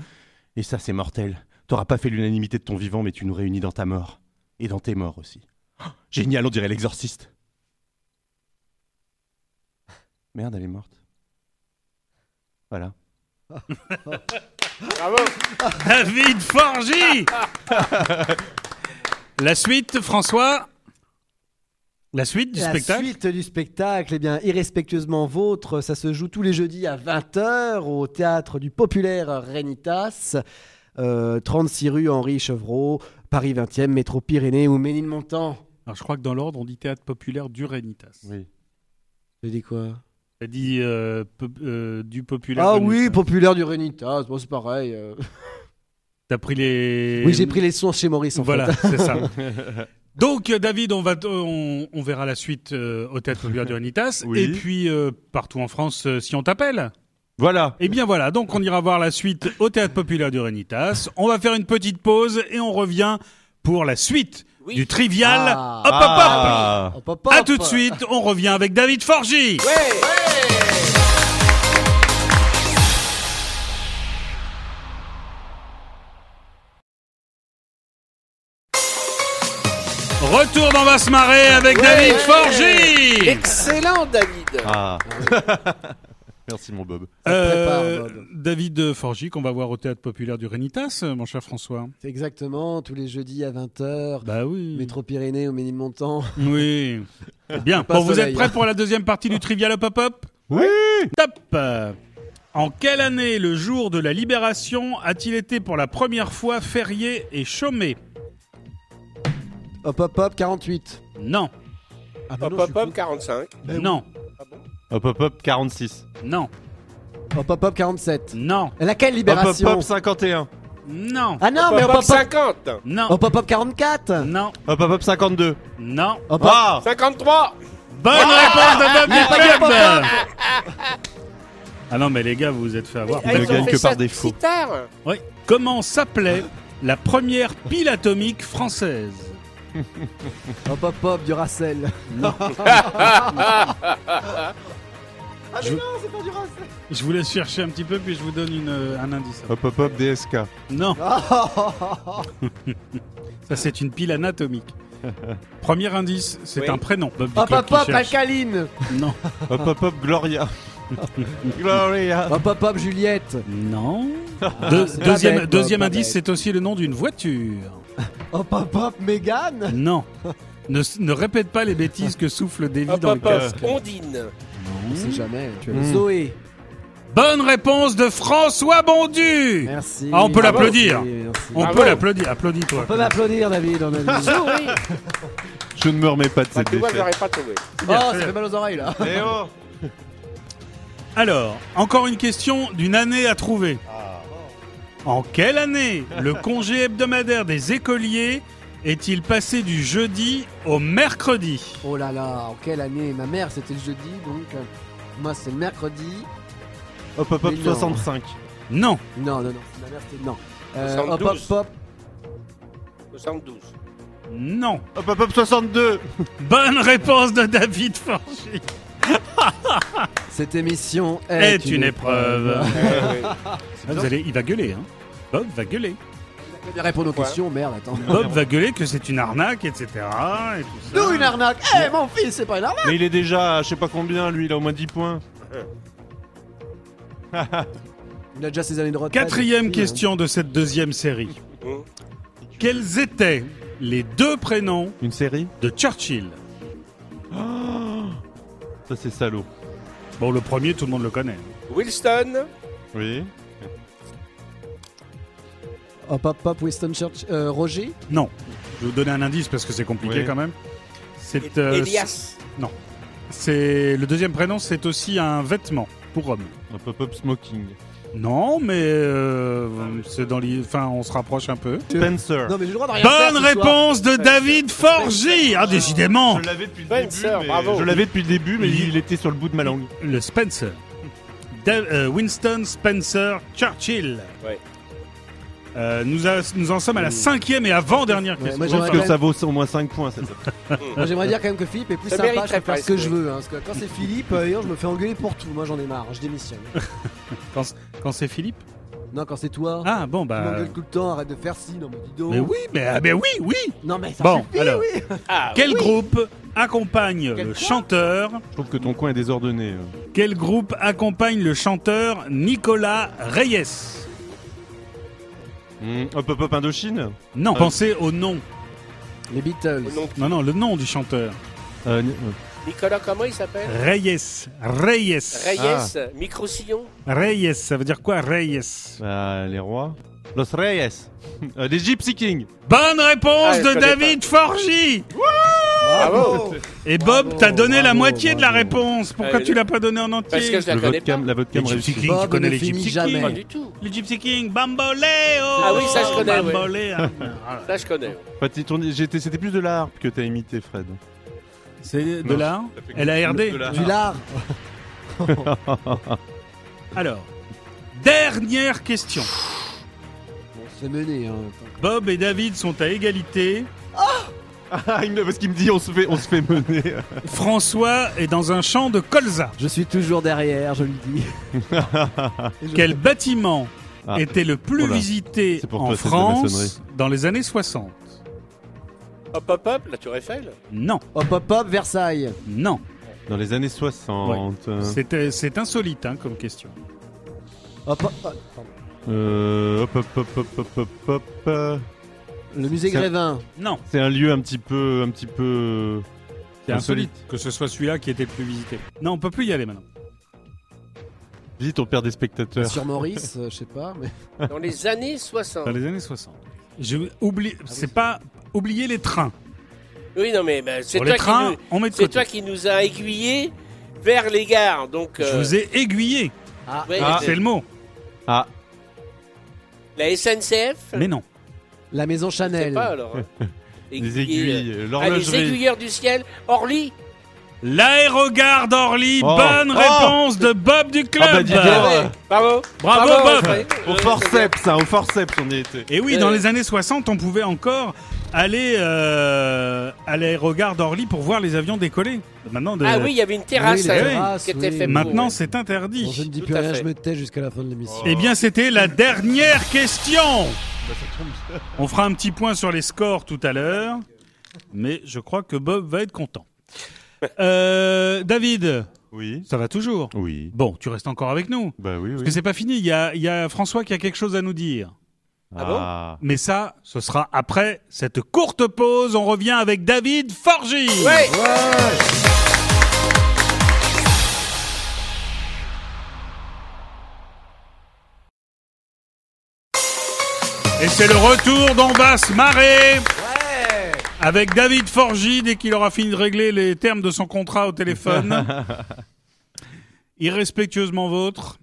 Et ça, c'est mortel. T'auras pas fait l'unanimité de ton vivant, mais tu nous réunis dans ta mort. Et dans tes morts aussi. Oh, génial, on dirait l'exorciste. Merde, elle est morte. Voilà. Bravo David Forgy La suite, François La suite du La spectacle suite du spectacle, eh bien, irrespectueusement vôtre, ça se joue tous les jeudis à 20h au théâtre du populaire Renitas, euh, 36 rue Henri Chevreau, Paris 20e, métro Pyrénées ou Ménilmontant. Alors, je crois que dans l'ordre, on dit théâtre populaire du Rénitas. Oui. J'ai dit quoi? T'as dit euh, po- euh, du populaire. Ah oui, populaire du Renitas, bon, c'est pareil. euh. [LAUGHS] T'as pris les. Oui, j'ai pris les sons chez Maurice en Voilà, fait. c'est ça. [LAUGHS] Donc, David, on, va, on, on verra la suite euh, au Théâtre Populaire du Rénitas. Oui. Et puis, euh, partout en France, euh, si on t'appelle. Voilà. Eh bien voilà, donc on ira voir la suite au Théâtre Populaire du Rénitas. On va faire une petite pause et on revient pour la suite Oui. du Trivial. Ah. hop, hop, hop Ah. Hop, hop, hop. À tout de suite, on revient avec David Forgy. Retour dans Va se marrer avec David Forgy. Excellent, David Ah. [LAUGHS] Merci mon Bob. Euh, prépare, Bob. David Forgy qu'on va voir au Théâtre Populaire du Rénitas, euh, mon cher François. C'est exactement, tous les jeudis à 20h, Bah oui. métro Pyrénées ou Ménilmontant. [LAUGHS] Oui. [LAUGHS] Bien. Bon, vous soleil. êtes prêts pour la deuxième partie du Trivial Hop Hop Hop? Oui. Top En quelle année le jour de la libération a-t-il été pour la première fois férié et chômé? Hop hop hop 48. Non. Ah bah Hop non, je hop suis hop con. 45. Non. Hop hop hop 46. Non. Hop hop hop 47. Non. Laquelle Hop hop libération hop 51. Non. Ah non, Hop mais hop hop hop hop hop 50. Non. Hop hop hop 44. Non. Hop hop hop 52. Non. Hop hop. Ah 53. Bonne réponse de Bob Il a pas dit hop, hop, Club. Ah non, mais les gars, vous vous êtes fait avoir. Ah, ne ils ont gagne fait que par ça défaut. Si tard. Oui. Comment s'appelait la première pile atomique française? Hop hop hop Duracell. je... je vous laisse chercher un petit peu, puis je vous donne une, euh, un indice. Hop hop hop DSK. Non, [LAUGHS] ça c'est une pile anatomique. Premier indice, c'est Oui. un prénom. Bob Hop hop qui hop cherche. Alcaline. Non, Hop hop hop Gloria. [LAUGHS] Gloria. Hop hop hop Juliette. non. [LAUGHS] Deux- c'est pas deuxième bête, deuxième Bob, pas indice, bête. c'est aussi le nom d'une voiture. Hop hop hop Mégane. Non. Ne, ne répète pas les bêtises que souffle Davy Hop dans le hop hop casque. Ondine. On sait jamais. Tu as Mm. Zoé. Bonne réponse de François Bondu. Merci. Ah, on peut Bravo. l'applaudir. On Bravo. peut l'applaudir. Applaudis-toi. On peut m'applaudir David. On a dit. [LAUGHS] Zoé. Je ne me remets pas de Bah, cette tu vois, défaite. j'aurais pas trouvé. Oh, ça fait mal aux oreilles là. Oh Alors, encore une question d'une année à trouver. En quelle année le congé hebdomadaire des écoliers est-il passé du jeudi au mercredi? Oh là là, en quelle année? Ma mère c'était le jeudi donc euh, moi c'est le mercredi. Hop hop hop Mais non. 65. Non. Non non non, ma mère c'était non. Euh, hop 72. hop hop. 72. Non. Hop hop hop 62. Bonne réponse de David Forgy. [LAUGHS] Cette émission Est est, une épreuve. [LAUGHS] Eh. Ah, vous allez, il va gueuler. Hein. Bob va gueuler. Il répond aux Pourquoi questions, merde attends. Bob va gueuler que c'est une arnaque, etc. Et tout ça. Nous une arnaque. Eh mon fils, c'est pas une arnaque. Mais il est déjà, à je sais pas combien, lui, il a au moins 10 points. [LAUGHS] Il a déjà ses années de retraite. Quatrième question de cette deuxième série. Quels étaient les deux prénoms Une série de Churchill? Ça, c'est salaud. Bon, le premier, tout le monde le connaît. Wilston. Oui. Hop hop hop Winston Churchill. Euh, Roger. Non. Je vais vous donner un indice parce que c'est compliqué Oui. quand même. C'est euh, Elias. c'est le deuxième prénom, c'est aussi un vêtement pour homme. Hop hop hop smoking. Non, mais euh, c'est dans les. Enfin, on se rapproche un peu. Spencer. Non mais j'ai le droit de rien faire Bonne ce réponse de David Forgy. Ah, décidément. Je l'avais depuis le Spencer, début. mais- bravo. Je l'avais depuis le début, mais Il- il était sur le bout de ma langue. Le Spencer. Da- euh, Winston Spencer Churchill. Ouais. Euh, nous, a- nous en sommes à la cinquième et avant-dernière Ouais, question. moi, Je pense j'aimerais que bien- ça vaut au moins 5 points. Cette... [LAUGHS] Moi j'aimerais dire quand même que Philippe est plus Ça sympa, je peux faire ce que je oui. veux. hein, parce que quand c'est Philippe, euh, d'ailleurs, je me fais engueuler pour tout. Moi j'en ai marre, je démissionne. [LAUGHS] Quand, quand c'est Philippe? Non, quand c'est toi, Ah, bon, tu bah. m'engueules tout le temps, arrête de faire ci, non mais dis donc. Mais oui, mais, ah, mais oui, oui. Non mais ça Bon, suffit, alors. oui. Ah, [LAUGHS] Quel oui. groupe accompagne Quel le quoi chanteur? Je trouve que ton coin est désordonné. euh. Quel groupe accompagne le chanteur Nicolas Reyes? Hop hop hop Indochine. Non, Euh. pensez au nom. Les Beatles. Au nom- Non, non, le nom du chanteur. Euh, euh, Nicolas, comment il s'appelle? Reyes. Reyes. Reyes, micro-sillon? Reyes, ça veut dire quoi, Reyes? Bah, les rois. Los Reyes. [LAUGHS] Euh, les Gypsy Kings. Bonne réponse Ah, je de connais David Forgy Bravo. Et Bob, t'as donné la bravo, moitié de la réponse. Pourquoi Euh, tu l'as pas donné en entier Parce que je la Le connais vodka, pas. la vodka me Les Gypsy réussit. Kings, tu Bob connais ne les finit Gypsy jamais. Kings Pas du tout. Les Gypsy Kings, Bamboléo Ah oui, ça, je connais, ouais. Bamboléo. [LAUGHS] Ça, je connais. Enfin, t'es tourné- j'étais- C'était plus de la harpe que t'as imité, Fred. C'est de Non, l'art LARD de la Du lard. [LAUGHS] Alors, dernière question. Bon, c'est mené. Hein. Bob et David sont à égalité. Ah, il me- parce qu'il me dit on se fait, on se fait mener. François est dans un champ de colza. Je suis toujours derrière, je le dis. [LAUGHS] Quel bâtiment Ah. était le plus Oh visité C'est pour en toi, France maçonnerie. dans les années 60 Hop, hop, hop, la Tour Eiffel? Non, Hop hop hop, Versailles. non. Dans les années 60. euh, C'était- C'est insolite hein, comme question. Hop hop hop. Euh, hop, hop, hop, hop, hop, hop, hop, euh, Le musée C'est un- Grévin. Non, C'est un lieu un petit peu, un petit peu. c'est insolite que ce soit celui-là qui était le plus visité. Non, on peut plus y aller maintenant. Vite, on perd des spectateurs. Sur Maurice, euh, je sais pas, mais. [LAUGHS] Dans les années 60. Dans les années 60. Je oublie, c'est pas oublier les trains. Oui, non, mais bah, c'est Pour toi, les qui trains, nous- on met de c'est côté. toi qui nous a aiguillés vers les gares. Donc, Je euh, vous ai aiguillé. Ah, ouais, Ah. C'est le mot. Ah, la SNCF Mais non. La maison Je sais Chanel. pas alors. hein. [LAUGHS] les Aiguillés, aiguilles, euh, euh, Ah, les l'horlogerie. aiguilleurs du ciel. Orly L'aérogare d'Orly. Oh. Bonne Oh. réponse de Bob du club. Ah bah, dis donc. Bravo. Bravo, Bob. Au forceps, hein, au forceps, on y était. Et oui, dans les années 60, on pouvait encore aller euh, à l'aérogare d'Orly pour voir les avions décoller. Maintenant, de- Ah oui, il y avait une terrasse Oui, les hein, terrasses, qui était oui. faite maintenant pour, c'est interdit. Bon, je ne dis Tout plus à rien, fait. je me tais jusqu'à la fin de l'émission. Eh bien, c'était la dernière question. [LAUGHS] On fera un petit point sur les scores tout à l'heure, mais je crois que Bob va être content. Euh, David, Oui. ça va toujours Oui. Bon, tu restes encore avec nous. Bah oui, Parce oui. que c'est pas fini, il y a, il y a François qui a quelque chose à nous dire. Ah bon? Ah. Mais ça, ce sera après cette courte pause. On revient avec David Forgy. Ouais. Et c'est le retour d'On va se marrer. Avec David Forgy, dès qu'il aura fini de régler les termes de son contrat au téléphone. [LAUGHS] Irrespectueusement vôtre.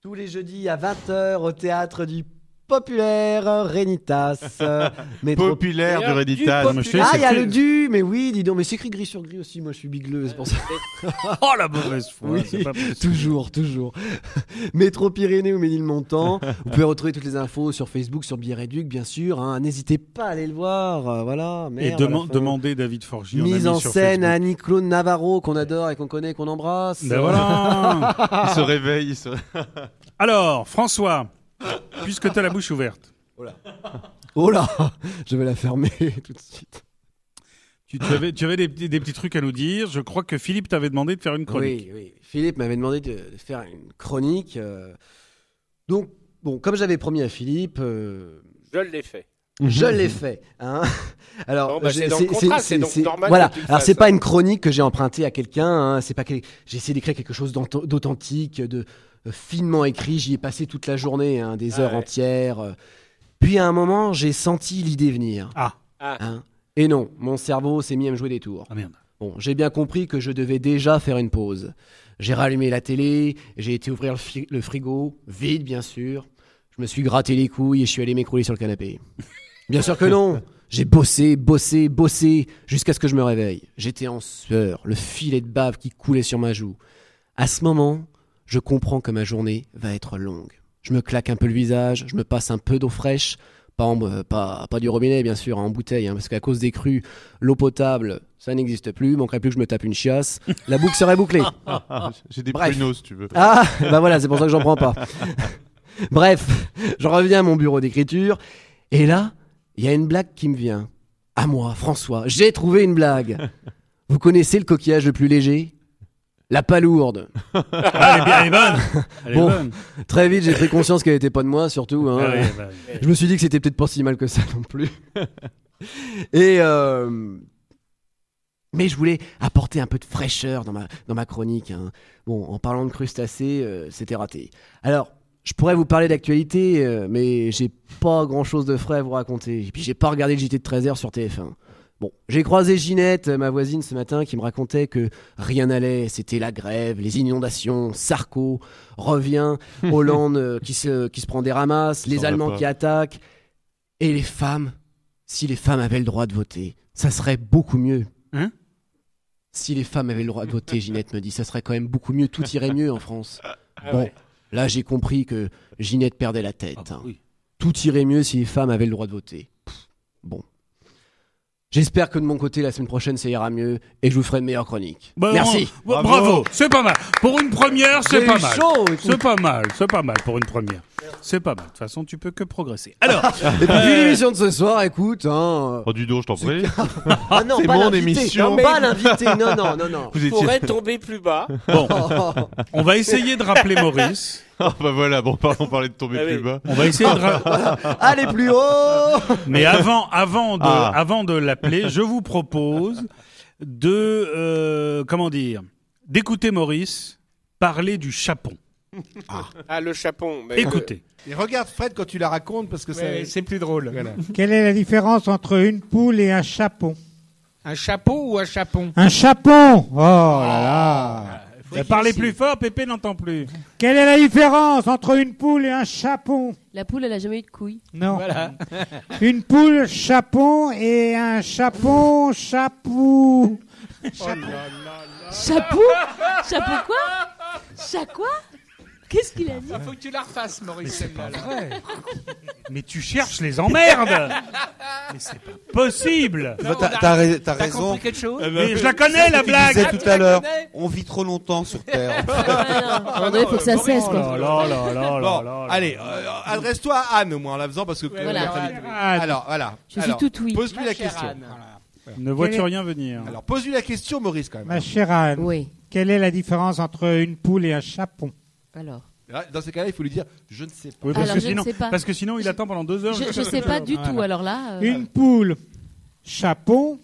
Tous les jeudis à 20h au théâtre du Populaire Rénitas. euh, [LAUGHS] métro- Populaire du D'ailleurs, Réditage. du Ah, il y a le du, mais oui, dis donc, mais c'est écrit gris sur gris aussi, moi je suis bigleux, c'est pour ça. [LAUGHS] Oh la mauvaise foi. Oui, c'est pas possible. toujours, toujours. [LAUGHS] Métro Pyrénées ou Ménilmontant. Vous pouvez retrouver toutes les infos sur Facebook, sur Billet Réduc, bien sûr. hein. N'hésitez pas à aller le voir. euh, voilà. Et merde, fin. demandez David a Mise mis en sur scène à. Annie-Claude Navarro, qu'on adore et qu'on connaît, qu'on embrasse. Ben voilà. Il se réveille. Il se... Alors, François, [LAUGHS] puisque tu as la bouche ouverte, Oh là, je vais la fermer [LAUGHS] tout de suite. tu, tu avais, tu avais des, petits- des petits trucs à nous dire. Je crois que Philippe t'avait demandé de faire une chronique. Oui, oui. Philippe m'avait demandé de, de faire une chronique. euh. Donc, bon, comme j'avais promis à Philippe, euh, Je l'ai fait. je l'ai fait. hein. [LAUGHS] Alors, bah, c'est normal Voilà. Alors, c'est pas hein. une chronique que j'ai empruntée à quelqu'un. hein. C'est pas quel- j'ai essayé d'écrire quelque chose d'auth- d'authentique, de finement écrit. J'y ai passé toute la journée, hein, des Ah heures ouais. entières. euh. Puis à un moment, j'ai senti l'idée venir. Ah. Ah. Hein. Et non, mon cerveau s'est mis à me jouer des tours. Ah merde. Bon, j'ai bien compris que je devais déjà faire une pause. J'ai rallumé la télé, j'ai été ouvrir le, le frigo, vide bien sûr. Je me suis gratté les couilles et je suis allé m'écrouler sur le canapé. Bien sûr que non. J'ai bossé, bossé, bossé jusqu'à ce que je me réveille. J'étais en sueur, le filet de bave qui coulait sur ma joue. À ce moment, je comprends que ma journée va être longue. Je me claque un peu le visage, je me passe un peu d'eau fraîche, pas, en- euh, pas, pas du robinet bien sûr, en bouteille, hein, parce qu'à cause des crues, l'eau potable, ça n'existe plus. Manquerait plus que je me tape une chiasse. La boucle serait bouclée. [LAUGHS] J'ai des Bref. pruneaux, si tu veux. Ah, bah voilà, c'est pour ça que j'en prends pas. [LAUGHS] Bref, je reviens à mon bureau d'écriture, et là, il y a une blague qui me vient. À moi, François, j'ai trouvé une blague. Vous connaissez le coquillage le plus léger? La palourde. [LAUGHS] Ah, elle est bien, elle est bonne. [LAUGHS] Elle est Bon. bonne. Très vite, j'ai pris conscience qu'elle était pas de moi, surtout. hein. Ah bah, Je me suis dit que c'était peut-être pas si mal que ça non plus. [LAUGHS] Et euh, mais je voulais apporter un peu de fraîcheur dans ma dans ma chronique. hein. Bon, en parlant de crustacés, euh, c'était raté. Alors, je pourrais vous parler d'actualité, euh, mais j'ai pas grand-chose de frais à vous raconter. Et puis j'ai pas regardé le JT de 13h sur TF1. Bon, j'ai croisé Ginette, ma voisine, ce matin, qui me racontait que rien n'allait, c'était la grève, les inondations, Sarko revient, [LAUGHS] Hollande euh, qui se, qui se prend des ramasses, les Allemands qui attaquent, et les femmes. Si les femmes avaient le droit de voter, ça serait beaucoup mieux. Hein? Si les femmes avaient le droit de voter, Ginette me dit, ça serait quand même beaucoup mieux, tout irait mieux en France. Ah Bon, ouais. là j'ai compris que Ginette perdait la tête. ah bah hein. oui. Tout irait mieux si les femmes avaient le droit de voter. Pff, Bon. J'espère que de mon côté, la semaine prochaine, ça ira mieux et je vous ferai une meilleure chronique. Bah, Merci. bah, bravo, c'est pas mal. Pour une première, c'est pas mal. C'est pas mal, c'est pas mal pour une première. C'est pas mal. De toute façon, tu peux que progresser. Alors, [LAUGHS] Et puis, vu l'émission de ce soir, écoute, hein. Oh, du dos, je t'en prie. [LAUGHS] Ah non, C'est pas mon l'invité. émission. Non, pas l'invité. Non, non, non, non. Vous étiez. Pourrait tomber plus bas. [LAUGHS] bon, on va essayer de rappeler Maurice. Oh, bah voilà, bon, pardon, on parlait de tomber Ah plus oui. bas. On va essayer de. ra- Allez plus haut. Mais avant, avant de, Ah. avant de l'appeler, je vous propose de, euh, comment dire, d'écouter Maurice parler du chapon. Ah, le chapon. mais, Écoutez. Et regarde Fred quand tu la racontes parce que ouais, ça. c'est plus drôle. Voilà. Quelle est la différence entre une poule et un chapon Un chapeau ou un chapon? Un chapon Oh là là Euh, Parlez plus fort, Pépé n'entend plus. Quelle est la différence entre une poule et un chapon? La poule, elle a jamais eu de couilles. Non. [LAUGHS] Une poule chapon et un chapon chapou. Chapeau Chapeau quoi? Chat quoi? Qu'est-ce qu'il a dit Il faut que tu la refasses, Maurice. celle-là, là. [LAUGHS] Mais tu cherches les emmerdes Mais c'est pas possible Tu vois, T'as t'as rais- t'as T'as raison. compris quelque chose Mais je la connais, la Tu blague disais Ah, tout à l'heure, on vit trop longtemps sur Terre. [LAUGHS] Non. Donné, faut que ça cesse, Oh quoi. là là là là là Bon, là là. allez, euh, adresse-toi à Anne au moins en la faisant parce que. Voilà. Alors, voilà. Je suis Alors, oui. Pose-lui la chère question. Anne. Ne vois-tu rien venir? Alors, pose-lui la question, Maurice, quand même. Ma chère Anne, Oui. quelle est la différence entre une poule et un chapon? Alors. Là, Dans ces cas-là, il faut lui dire Je ne sais pas. Oui, parce, Alors, que je ne sinon, sais pas. parce que sinon, il attend pendant deux heures. Je, je sais pas du tout, Voilà. alors là. euh, Une poule chapon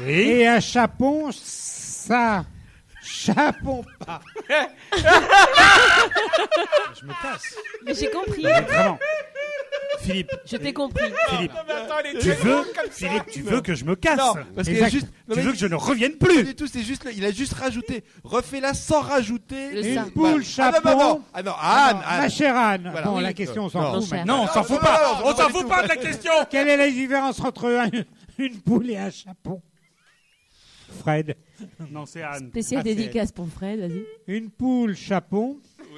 Oui. et un chapon ça chapon pas. [LAUGHS] Je me casse. Mais j'ai compris. Vraiment. Philippe, Je t'ai compris. Philippe, Non, mais attends, elle est tu veux. Philippe, tu veux que je me casse Non, parce qu'il juste. non, Tu veux que je ne revienne plus du tout, c'est juste, il a juste rajouté. Refais-la sans rajouter. Le une ça. poule Ah non, non. Ah non, Anne, Ma Anne. chère Anne, Voilà. bon, Oui. la question on Non. s'en fout. Non, on s'en fout pas non, non, On pas s'en fout pas de la question [LAUGHS] Quelle est la différence entre un- une poule et un chapon Fred, Non, c'est Anne. Spécial Ah, dédicace pour Fred, vas-y. une poule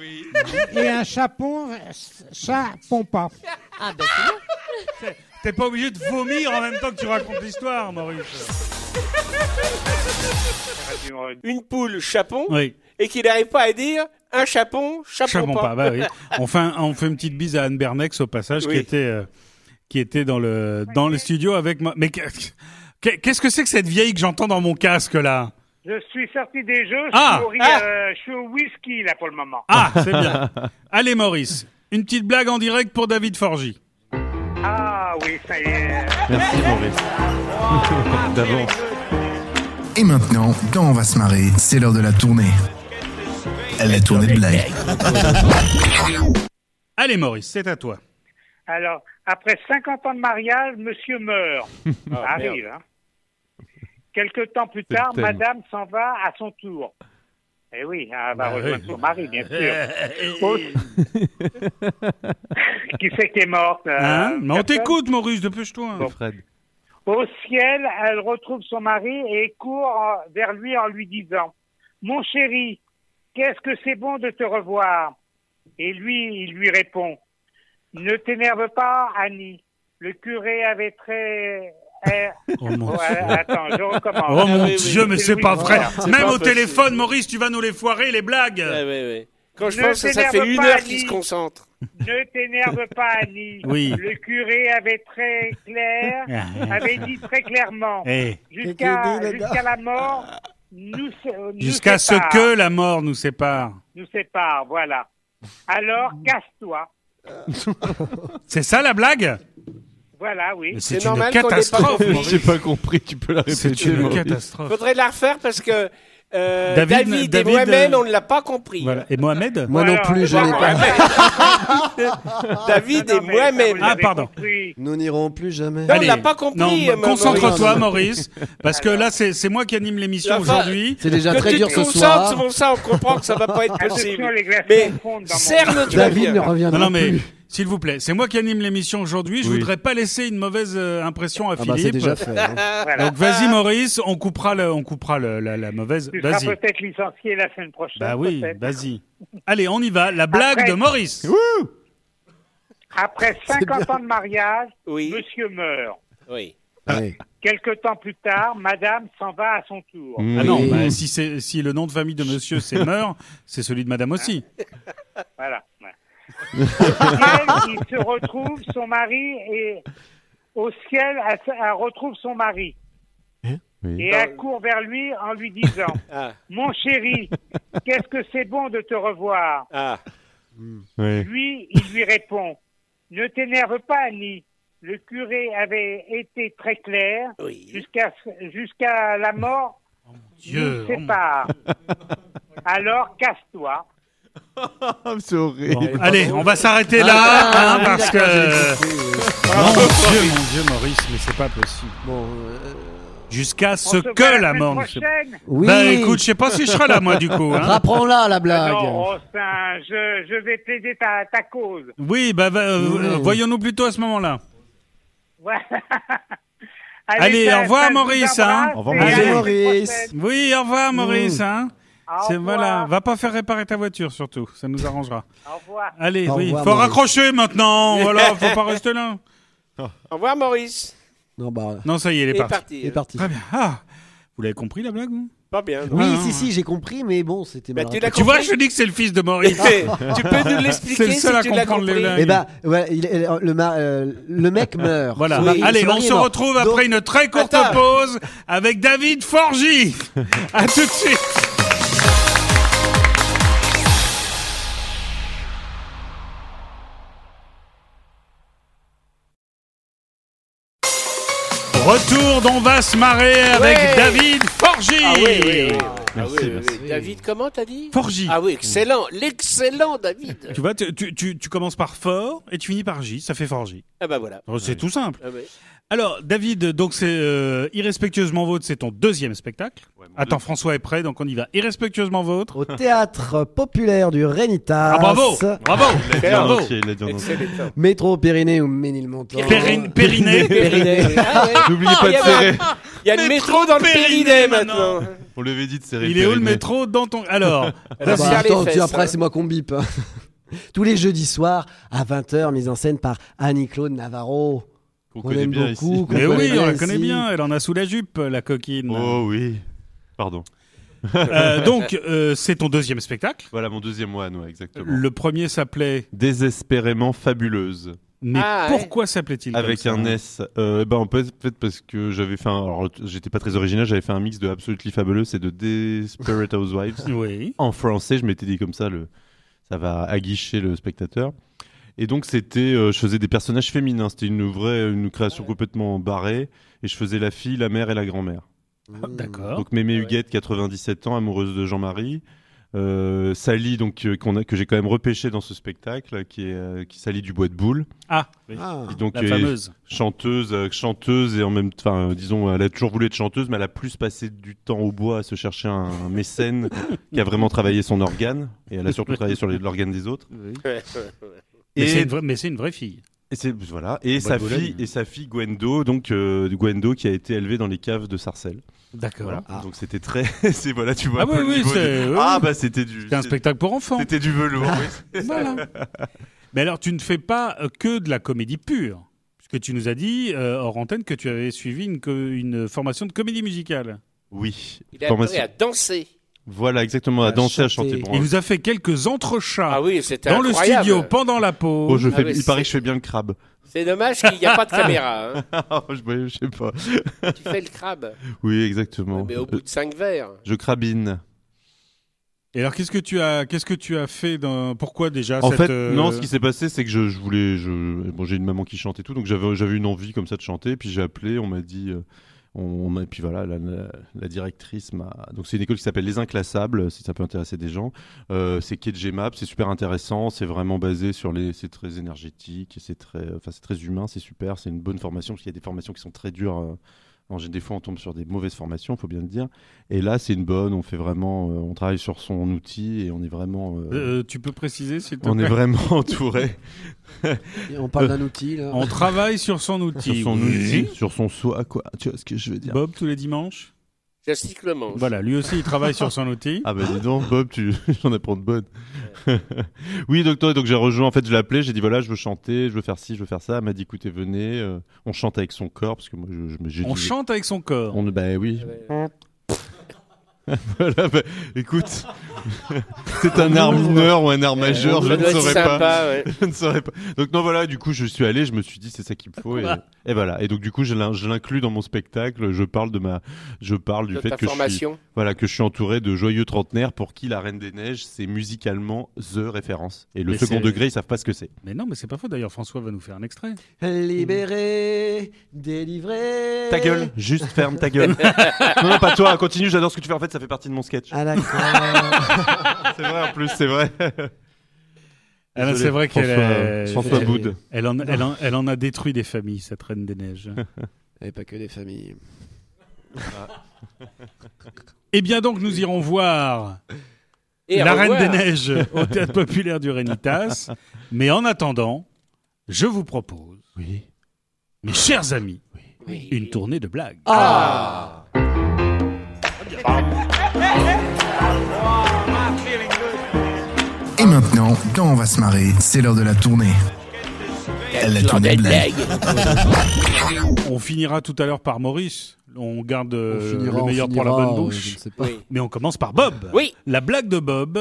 [LAUGHS] et un chapon chapon pas. Ah, ben c'est. T'es pas obligé de vomir en même temps que tu racontes l'histoire, Maurice. [LAUGHS] Une poule chapon Oui, et qu'il n'arrive pas à dire un chapon, chapon, chapon pas. pas. Bah oui. [LAUGHS] On fait, un- on fait une petite bise à Anne Bernex au passage, Oui. qui était, euh, qui était dans le, dans le studio avec moi. Mais qu'est- qu'est-ce que c'est que cette vieille que j'entends dans mon casque là? Je suis sorti des jeux, je, Ah, suis, au, ri- ah. euh, je suis au whisky là pour le moment. Ah, [LAUGHS] c'est bien. Allez, Maurice, une petite blague en direct pour David Forgy. Ah oui, ça y est. Merci Maurice. [LAUGHS] D'avance. Et maintenant, quand on va se marrer, c'est l'heure de la tournée. La tournée de blague. [LAUGHS] Allez, Maurice, c'est à toi. Alors, après 50 ans de mariage, monsieur meurt. Ah, Ça arrive, hein. Quelque temps plus tard, madame s'en va à son tour. Eh oui, elle va Bah rejoindre oui. son mari, bien [LAUGHS] sûr. Au- [LAUGHS] qui c'est qui est morte euh, Hein? Mais on t'écoute, Maurice, dépêche-toi. Bon. Fred. Au ciel, elle retrouve son mari et court vers lui en lui disant Mon chéri, qu'est-ce que c'est bon de te revoir? Et lui, il lui répond Ne t'énerve pas, Annie. Le curé avait très. Eh, Oh mon Dieu. attends, je recommence. Oh mon oui, oui, Dieu, mais c'est pas vrai. Même pas au possible. téléphone, Maurice, tu vas nous les foirer, les blagues. Quand je Ne pense que ça fait t'énerve une pas, heure Annie. qu'il se concentre. Ne t'énerve pas, Annie. Oui. Le curé avait très clair, avait dit très clairement Eh, jusqu'à la mort, nous, se- nous Jusqu'à ce que la mort nous sépare. nous sépare, voilà. Alors, casse-toi. C'est ça la blague? Voilà, oui. C'est C'est une catastrophe. J'ai pas compris, tu peux la C'est répéter. une Maurice. catastrophe. Faudrait la refaire parce que euh, David- David, David, et moi-même, euh, on ne l'a pas compris. Voilà. Et Mohamed Moi non plus, je l'ai voilà. pas. [LAUGHS] David Non, et non, moi-même. vous Ah, pardon. compris. Nous n'irons plus jamais. Non, on l'a pas compris, Non, euh, concentre-toi, Maurice. [LAUGHS] Parce que là, c'est c'est moi qui anime l'émission aujourd'hui. C'est déjà Que très dur ce soir. c'est pour ça on comprend que ça va pas être Attention, possible. Mais cerne-toi David ne reviendra plus. S'il vous plaît, c'est moi qui anime l'émission aujourd'hui. Je Oui. voudrais pas laisser une mauvaise euh, impression à Ah bah c'est Philippe. déjà fait. hein. [LAUGHS] Voilà. Donc vas-y, Maurice, on coupera, le, on coupera le- la, la mauvaise. Tu seras Vas-y. peut-être licencié la semaine prochaine. Bah oui, vas-y. Allez, on y va. La blague Après- de Maurice. Après 50 ans de mariage, Oui, monsieur meurt. oui. Ouais. Quelque temps plus tard, madame s'en va à son tour. Ah Oui. non, bah, si, si le nom de famille de monsieur c'est Meur, c'est celui de madame aussi. Voilà. Ciel, il se retrouve son mari et au ciel, elle, retrouve son mari. Oui. Et elle court vers lui en lui disant [LAUGHS] Ah, Mon chéri, qu'est-ce que c'est bon de te revoir? Ah. Oui. Lui, il lui répond Ne t'énerve pas, Annie. Le curé avait été très clair Oui. jusqu'à jusqu'à la mort Dieu. nous sépare. Alors casse-toi. Ah, [LAUGHS] c'est horrible. Bon, allez, on va s'arrêter là, Ah, hein, oui, parce que. j'ai compris. Mon Dieu, mon Dieu, Maurice, mais c'est pas possible. Bon, euh, Jusqu'à On ce se voit que la la semaine mort. prochaine. Oui. Bah écoute, je sais pas si je serai là moi du coup. [LAUGHS] hein. Rapprends-la la Ah blague. non, Rostaing, je, je vais plaider ta, ta cause. Oui, bah, bah, euh, Oui. euh, voyons-nous plutôt à ce moment-là. Ouais. [LAUGHS] Allez, ça- au revoir, ça vous Maurice, hein. embrasse Au revoir, et Maurice. à la semaine Maurice. prochaine. Oui, au revoir Maurice. Hein. Au C'est revoir. voilà, va pas faire réparer ta voiture surtout, ça nous arrangera. Au revoir. Allez, Au oui, revoir, faut Maurice. raccrocher maintenant. voilà, faut pas rester là. Au revoir, Maurice. Non, bah, Non, ça y est, Il est parti. il est parti. Très bien. Ah, vous l'avez compris la blague vous Pas bien. non Oui, Ah, si, non, si, j'ai compris, mais bon, c'était Bah, mal tu l'as raconté. Tu vois, je dis que c'est le fils de Maurice. tu peux nous l'expliquer C'est le si seul à tu l'as comprendre les compris. blagues. Eh ben, ouais, il est- le, ma- euh, le mec meurt. Voilà. Son mari- Allez, son on mari est se mort. retrouve Donc, après une très courte Attends. pause avec David Forgy. à tout de suite. Retour d'on va se marrer avec Ouais. David Forgy. Ah oui, oui, oui. Ah Merci, oui, oui, merci. oui. David, comment t'as dit Forgy. Ah oui, excellent. L'excellent David. Tu vois, tu, tu, tu, tu commences par fort et tu finis par J, ça fait Forgy. Ah bah voilà. C'est tout simple. Ah ouais. Alors, David, donc c'est euh, Irrespectueusement Vôtre, c'est ton deuxième spectacle. Ouais, Attends, François est prêt, donc on y va. Irrespectueusement Vôtre. Au théâtre populaire du Rénitas. Ah, bravo Bravo Il l'a dit en Bravo entier, il l'a dit en entier. Excellent. Métro Pyrénées ou Ménilmontant? Périn- Périnée [LAUGHS] Périnée. [LAUGHS] Ah ouais. N'oubliez Ah, pas il y de serrer. Il y a le Métro dans le Périnée, Périnée maintenant. On l'avait dit de serrer. Il est où le Périnée. métro dans ton... Alors, [LAUGHS] Ah bah, attends, tu- fesses, après, hein. c'est moi qu'on bip. Tous les jeudis soirs, à 20h, mise en scène par Annie-Claude Navarro. Qu'on connaît aime bien beaucoup, ici. qu'on mais connaît oui, on la connaît ici. bien, elle en a sous la jupe, la coquine. Oh oui. Pardon. Euh, donc, euh, c'est ton deuxième spectacle. Voilà mon deuxième one, ouais, exactement. Le premier s'appelait... Désespérément fabuleuse. Mais Ah, ouais. pourquoi s'appelait-il Avec comme un S. Euh, ben, en fait, peut-être parce que j'avais fait un. Alors, j'étais pas très original, j'avais fait un mix de Absolutely Fabulous et de Desperate Housewives. [LAUGHS] Oui. en français, je m'étais dit comme ça, le, ça va aguicher le spectateur. Et donc, c'était. euh, je faisais des personnages féminins. C'était une vraie. Une création complètement barrée. Et je faisais la fille, la mère et la grand-mère. Ah, D'accord. Donc, Mémé Huguette, 97 ans, amoureuse de Jean-Marie. Euh, Sally, donc, euh, qu'on a, que j'ai quand même repêché dans ce spectacle, qui est euh, qui Sally du Bois de Boule. Ah, oui. Ah. Donc la est fameuse. chanteuse, euh, chanteuse et en même temps, enfin, euh, disons, elle a toujours voulu être chanteuse, mais elle a plus passé du temps au bois à se chercher un, un mécène [LAUGHS] qui a vraiment travaillé son organe et elle a surtout travaillé sur l'organe des autres. Oui. Mais Et, c'est une, vraie- mais c'est une vraie fille. et c'est voilà et Bois sa fille et sa fille Gwendo, donc euh, Gwendo qui a été élevée dans les caves de Sarcelles. D'accord. Voilà. Ah. Donc c'était très, [LAUGHS] c'est voilà, tu vois. Ah oui, oui, du- Ah bah c'était du, C'est un spectacle pour enfants. c'était du velours. oui. [LAUGHS] Voilà. Mais alors, tu ne fais pas euh, que de la comédie pure. Puisque tu nous as dit, euh, hors antenne, que tu avais suivi une, formation de comédie musicale. Oui. Il a Formation- appris à danser. Voilà exactement, à À danser, à chanter. pour Il nous a fait quelques entrechats Ah oui, dans le studio pendant la pause. Oh, je Ah il paraît c'est- que je fais bien le crabe. C'est dommage qu'il n'y a pas de caméra. hein. [LAUGHS] je, ouais, je sais pas. tu fais le crabe. Oui, exactement. Mais au Euh, bout de cinq verres. Je crabine. Et alors, qu'est-ce que tu as, qu'est-ce que tu as fait dans, pourquoi déjà En cette, fait, euh, non, ce qui s'est passé, c'est que je, je voulais, je, bon, j'ai une maman qui chante et tout, donc j'avais, j'avais une envie comme ça de chanter, puis j'ai appelé, on m'a dit, euh, on, m'a- puis voilà, la, directrice m'a, donc c'est une école qui s'appelle Les Inclassables, si ça peut intéresser des gens. Euh, c'est KGMAP, c'est super intéressant, c'est vraiment basé sur les, c'est très énergétique, et c'est très, enfin très humain, c'est super, c'est une bonne formation parce qu'il y a des formations qui sont très dures. euh, des fois, on tombe sur des mauvaises formations, faut bien le dire. Et là, c'est une bonne. On fait vraiment, euh, on travaille sur son outil et on est vraiment, euh, euh, tu peux préciser s'il te on est vraiment [LAUGHS] entouré. Et on parle d'un outil, là. On travaille sur son outil. sur son Oui. outil, sur son soi, quoi. Tu vois ce que je veux dire? Bob tous les dimanches? J'astique le manche. Voilà, lui aussi il travaille sur son outil. Ah bah dis donc, Bob, tu [LAUGHS] j'en apprends de bonnes. [LAUGHS] oui, docteur, donc j'ai rejoint. En fait, je l'ai appelé, j'ai dit voilà, je veux chanter, je veux faire ci, je veux faire ça. Elle m'a dit écoutez, venez, euh, on chante avec son corps parce que moi, je, je- j'ai On dit- chante avec son corps. On, bah oui. Ouais. [LAUGHS] voilà, bah, écoute, [LAUGHS] c'est un art mineur ou un art majeur, je ne saurais sympa, pas. ouais. [LAUGHS] je ne saurais pas. Donc non voilà, du coup je suis allé, je me suis dit c'est ça qu'il me faut et, et voilà. Et donc du coup je l'in- je l'inclus dans mon spectacle. Je parle de ma, je parle du De fait que je suis, formation. voilà que je suis entouré de joyeux trentenaires pour qui la Reine des Neiges c'est musicalement the référence. Et le Mais second degré ils savent pas ce que c'est. Mais non, mais c'est pas faux. D'ailleurs, François va nous faire un extrait. Libéré, délivré. Ta gueule, juste ferme ta gueule. non non pas toi, continue. J'adore ce que tu fais. En fait ça fait partie de mon sketch. Ah d'accord. [LAUGHS] c'est vrai en plus, c'est vrai. Ah c'est vrai qu'elle François- est- François elle- Boud. Elle en, elle, en, elle en a détruit des familles, cette reine des neiges. [LAUGHS] Et pas que des familles. Eh bien donc, nous irons voir Et la. Reine des Neiges au Théâtre Populaire du Rénitas. Mais en attendant, je vous propose, mes chers amis, une tournée de blagues. Ah. Et maintenant, quand on va se marrer, c'est l'heure de la tournée. La tournée de blague. On finira tout à l'heure par Maurice. On garde euh, On finira, le on meilleur pour la finira, bonne euh, bouche. je ne sais pas. Oui. Mais on commence par Bob. Oui. La blague de Bob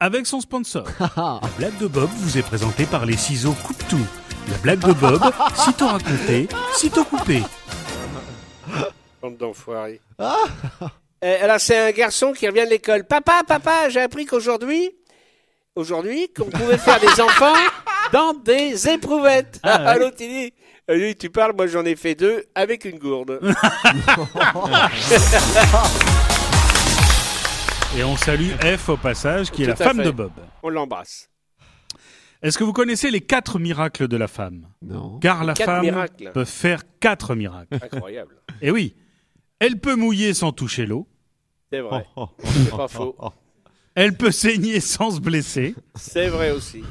avec son sponsor. [LAUGHS] Ah, La blague de Bob vous est présentée par les ciseaux coupe-tout. La blague de Bob, sitôt racontée, sitôt coupée. Bande d'enfoirés. Euh, [LAUGHS] alors, c'est un garçon qui revient de l'école. Papa, papa, j'ai appris qu'aujourd'hui, aujourd'hui, qu'on pouvait faire des [LAUGHS] enfants dans des éprouvettes. Ah, ouais. [LAUGHS] L'autre, il dit, lui, tu parles, moi j'en ai fait deux avec une gourde. Et on salue F au passage, qui est la Tout femme fait. de Bob. On l'embrasse. Est-ce que vous connaissez les quatre miracles de la femme? Non. Car la Quatre femme miracles. peut faire quatre miracles. Incroyable. Et oui, elle peut mouiller sans toucher l'eau. C'est vrai. C'est pas faux. Elle peut saigner sans se blesser. C'est vrai aussi.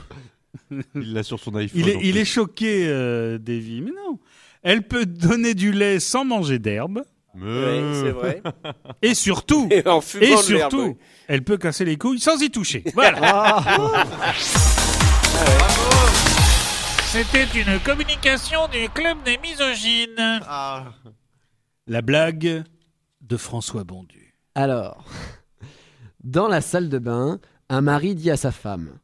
Il l'a sur son iPhone. Il est, il choqué, euh, Davy. Mais non. Elle peut donner du lait sans manger d'herbe. Oui, c'est vrai. [LAUGHS] Et surtout, Et en surtout, elle peut casser les couilles sans y toucher. Voilà. C'était une communication du club des misogynes. Ah. La blague de François Bondu. Alors, dans la salle de bain, un mari dit à sa femme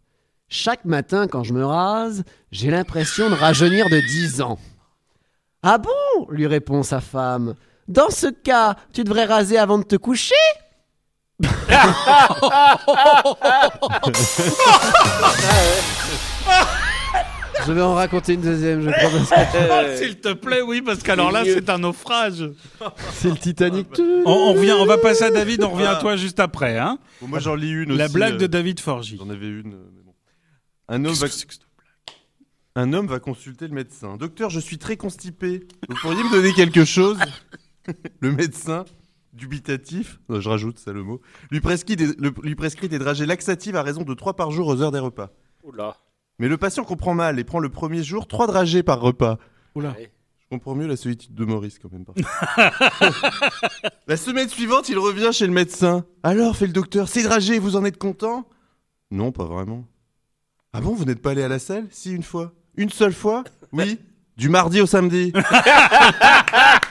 Chaque matin, quand je me rase, j'ai l'impression de rajeunir de 10 ans. Ah bon lui répond sa femme. Dans ce cas, tu devrais raser avant de te coucher Je vais en raconter une deuxième, je crois, Euh, [LAUGHS] S'il te plaît, oui, parce qu'alors là, c'est un naufrage. c'est le Titanic. [LAUGHS] On, on revient, on va passer à David, on revient à Ah. toi juste après. Hein Bon, moi j'en lis une La aussi, blague euh, de David Forgy. J'en avais une. euh, mais bon. Un homme, va... un homme va consulter le médecin. Docteur, je suis très constipé. Vous pourriez me donner quelque chose? [LAUGHS] Le médecin, dubitatif, non, je rajoute ça le mot, lui prescrit, des, le- lui prescrit des dragées laxatives à raison de 3 par jour aux heures des repas. Oula. Mais le patient comprend mal et prend le premier jour 3 dragées par repas. Oula. Je comprends mieux la solitude de Maurice quand même. parfois. [LAUGHS] la semaine suivante, il revient chez le médecin. Alors, fait le docteur, ces dragées, vous en êtes content? Non, pas vraiment. Ah bon, vous n'êtes pas allé à la salle? Si, une fois. Une seule fois? Oui. Du mardi au samedi. [LAUGHS]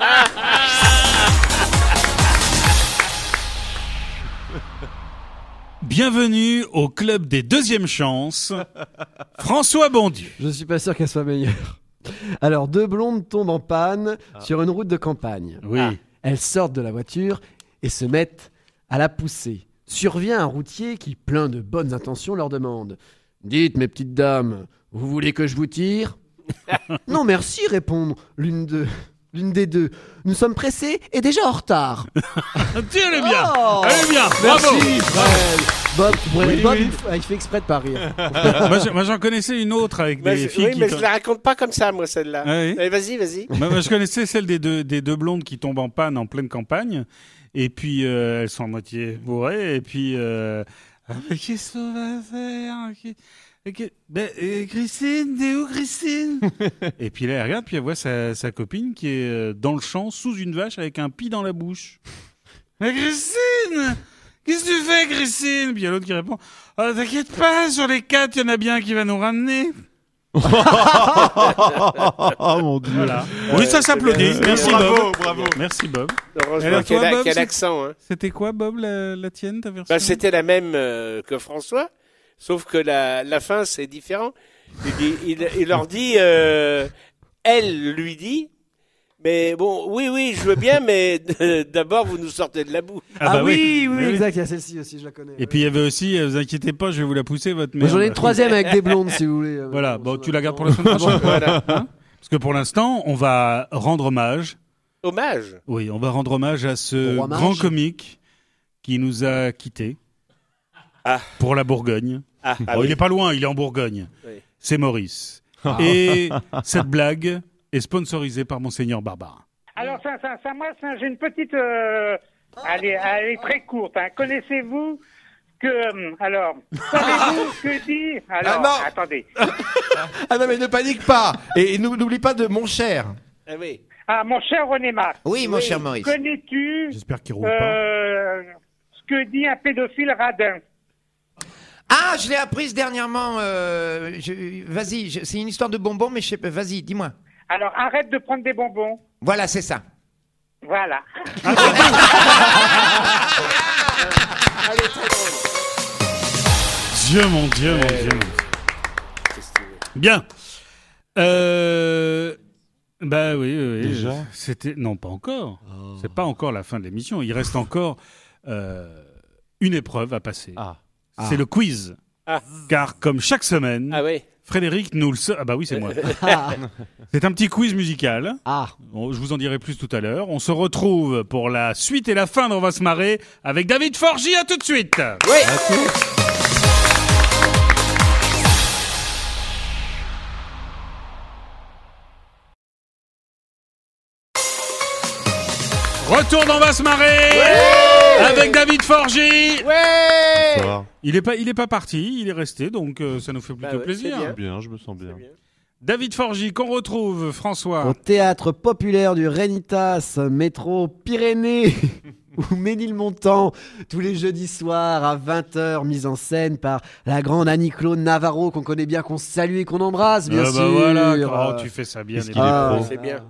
Bienvenue au club des deuxièmes chances. [LAUGHS] François Bondu. Je suis pas sûr qu'elle soit meilleure. Alors, deux blondes tombent en panne sur une route de campagne. Oui. Ah. Elles sortent de la voiture et se mettent à la pousser. Survient un routier qui, plein de bonnes intentions, leur demande Dites, mes petites dames, vous voulez que je vous tire? [LAUGHS] Non, merci, répondent l'une de- l'une des deux. Nous sommes pressés et déjà en retard. [LAUGHS] Tu elle est bien. Oh Elle est bien. Merci, Bravo. Fred. Bob, Oui, Bob, oui. il fait exprès de pas rire. [LAUGHS] moi, je- moi, j'en connaissais une autre avec Bah, des je- filles oui, qui. mais je la raconte pas comme ça, moi, celle-là. Ah oui Allez, vas-y, vas-y. Je connaissais celle des deux, des deux blondes qui tombent en panne en pleine campagne. Et puis, euh, elles sont à moitié bourrées. Et puis, euh, ah, qu'est-ce qu'on va faire? Qui- Ben, Christine, t'es où, Christine? [LAUGHS] Et puis là, elle regarde, puis elle voit sa, sa copine qui est euh, dans le champ, sous une vache, avec un pis dans la bouche. [LAUGHS] Mais Christine Qu'est-ce que tu fais, Christine? Puis il y a l'autre qui répond Ah, T'inquiète pas, sur les quatre, il y en a bien qui va nous ramener. [LAUGHS] oh mon dieu. Voilà. Oui, ça s'applaudit. Merci, Bravo, Bob. bravo. Merci, Bob. Alors, quel, toi, a- Bob, quel c'est- accent, hein. C'était quoi, Bob, la, la tienne, ta version? Bah, c'était la même euh, que François, sauf que la, la fin, c'est différent. Il, dit- il- il leur dit, euh, elle lui dit, mais bon, oui, oui, je veux bien, mais [LAUGHS] d'abord, vous nous sortez de la boue. Ah, bah oui, oui, Oui, oui. exact, il y a celle-ci aussi, je la connais. Et puis il y avait aussi, euh, vous inquiétez pas, je vais vous la pousser, votre mère. J'en ai une troisième avec des blondes, si vous voulez. [LAUGHS] Voilà, bon, tu la gardes pour la semaine prochaine. Voilà. Hein Parce que pour l'instant, on va rendre hommage. Hommage? Oui, on va rendre hommage à ce grand comique qui nous a quittés Ah. pour la Bourgogne. Ah, ah Bon, oui. Il est pas loin, il est en Bourgogne. Oui. C'est Maurice. Et cette blague est sponsorisée par Monseigneur Barbara. Alors ça ça, moi, ça, j'ai une petite. euh, elle, est, elle est très courte. hein. Connaissez-vous que. euh, Alors, savez-vous ce [LAUGHS] que dit. Alors, Ah non. attendez. [LAUGHS] Ah non, mais ne panique pas. Et, et n'ou- n'oublie pas de mon cher. Ah oui. Ah, mon cher René Marc. Oui, mon cher Maurice. Connais-tu J'espère qu'il roule euh, ce que dit un pédophile radin? Ah, je l'ai apprise dernièrement. euh, je- Vas-y, je- c'est une histoire de bonbons, mais je sais pas. Vas-y, dis-moi. Alors, arrête de prendre des bonbons. Voilà, c'est ça. Voilà. [LAUGHS] Dieu mon Dieu, mon Dieu. mon Dieu. Bien. Euh... Bah oui, oui, oui. Déjà C'était non pas encore. C'est pas encore la fin de l'émission. Il reste encore euh, une épreuve à passer. Ah. C'est Ah. le quiz. Ah. Car comme chaque semaine, Ah oui. Frédéric nous le. Ah bah oui, c'est moi. [LAUGHS] C'est un petit quiz musical. Ah. Bon, je vous en dirai plus tout à l'heure. On se retrouve pour la suite et la fin d'On va se marrer avec David Forgy. À tout de suite. Oui. Retour d'On va se marrer avec David Forgy. Ouais. Ça va Il est pas, il est pas parti, il est resté, donc euh, ça nous fait plutôt Bah ouais, plaisir. c'est Bien, je me sens bien. David Forgy, qu'on retrouve, François. Au théâtre populaire du Renitas, métro Pyrénées [LAUGHS] ou Ménilmontant, tous les jeudis soirs à 20h, mise en scène par la grande Annie-Claude Navarro, qu'on connaît bien, qu'on salue et qu'on embrasse, bien Ah bah sûr. voilà, oh, tu fais ça bien. Qu'est-ce qu'il est pro. C'est bien.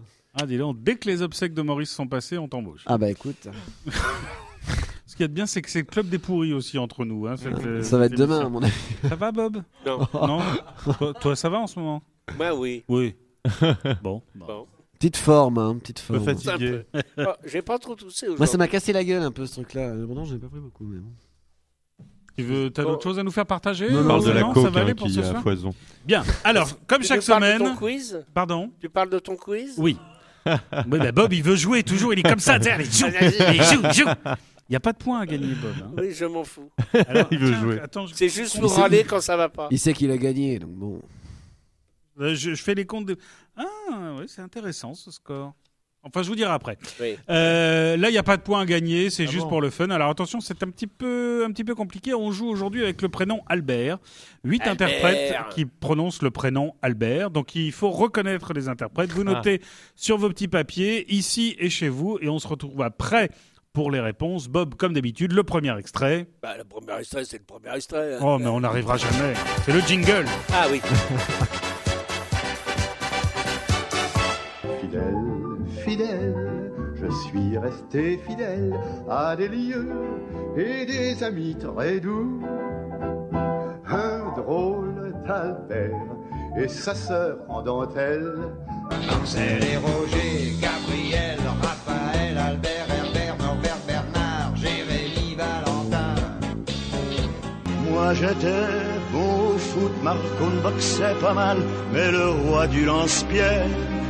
Ah, dis donc, dès que les obsèques de Maurice sont passés, on t'embauche. Ah bah écoute, [LAUGHS] Ce qu'il y a de bien, c'est que c'est le club des pourris aussi entre nous. Hein, cette, euh, ça va être demain à mon avis. Ça va, Bob? Non. Non? Toi, toi, ça va en ce moment? Moi, oui. Oui. [LAUGHS] Bon. bon. Bon. Petite forme, hein, petite Un peu forme. fatigué. [LAUGHS] Oh, J'ai pas trop toussé Moi, ça aujourd'hui. m'a cassé la gueule un peu ce truc-là. Pourtant, j'en ai pas pris beaucoup. Mais bon. Tu veux, t'as Bon. d'autres choses à nous faire partager Non, On non, parle de la ça coke va aller hein, pour ce soir? foison. Bien. Alors, comme Tu chaque parles de semaine. ton quiz? Pardon? Tu parles de ton quiz? Oui. [LAUGHS] Oui, bah Bob, il veut jouer toujours. Il est comme ça. tiens, Allez, joue, allez, joue, joue. Il n'y a pas de points à gagner, Bob. hein. Oui, je m'en fous. Alors, Il veut tiens, jouer. Attends, je, C'est juste pour râler quand ça va pas. Il sait qu'il a gagné, donc bon. euh, je- je fais les comptes. De... Ah, oui, c'est intéressant ce score. Enfin, je vous dirai après. Oui. Euh, là, il n'y a pas de points à gagner, c'est Ah juste bon pour le fun. Alors attention, c'est un petit peu, un petit peu compliqué. On joue aujourd'hui avec le prénom Albert. Huit Albert. interprètes qui prononcent le prénom Albert. Donc il faut reconnaître les interprètes. Vous notez sur vos petits papiers, ici et chez vous, et on se retrouve après pour les réponses. Bob, comme d'habitude, le premier extrait. Bah, le premier extrait, c'est le premier extrait. hein. Oh, mais on n'arrivera jamais. C'est le jingle. Ah oui. Fidèle, fidèle, je suis resté fidèle à des lieux et des amis très doux. Un drôle d'Albert et sa sœur en dentelle. Marcel et Roger, Gabriel, Raphaël, Albert, J'étais bon au foot, Marco boxait pas mal, mais le roi du lance-pierre,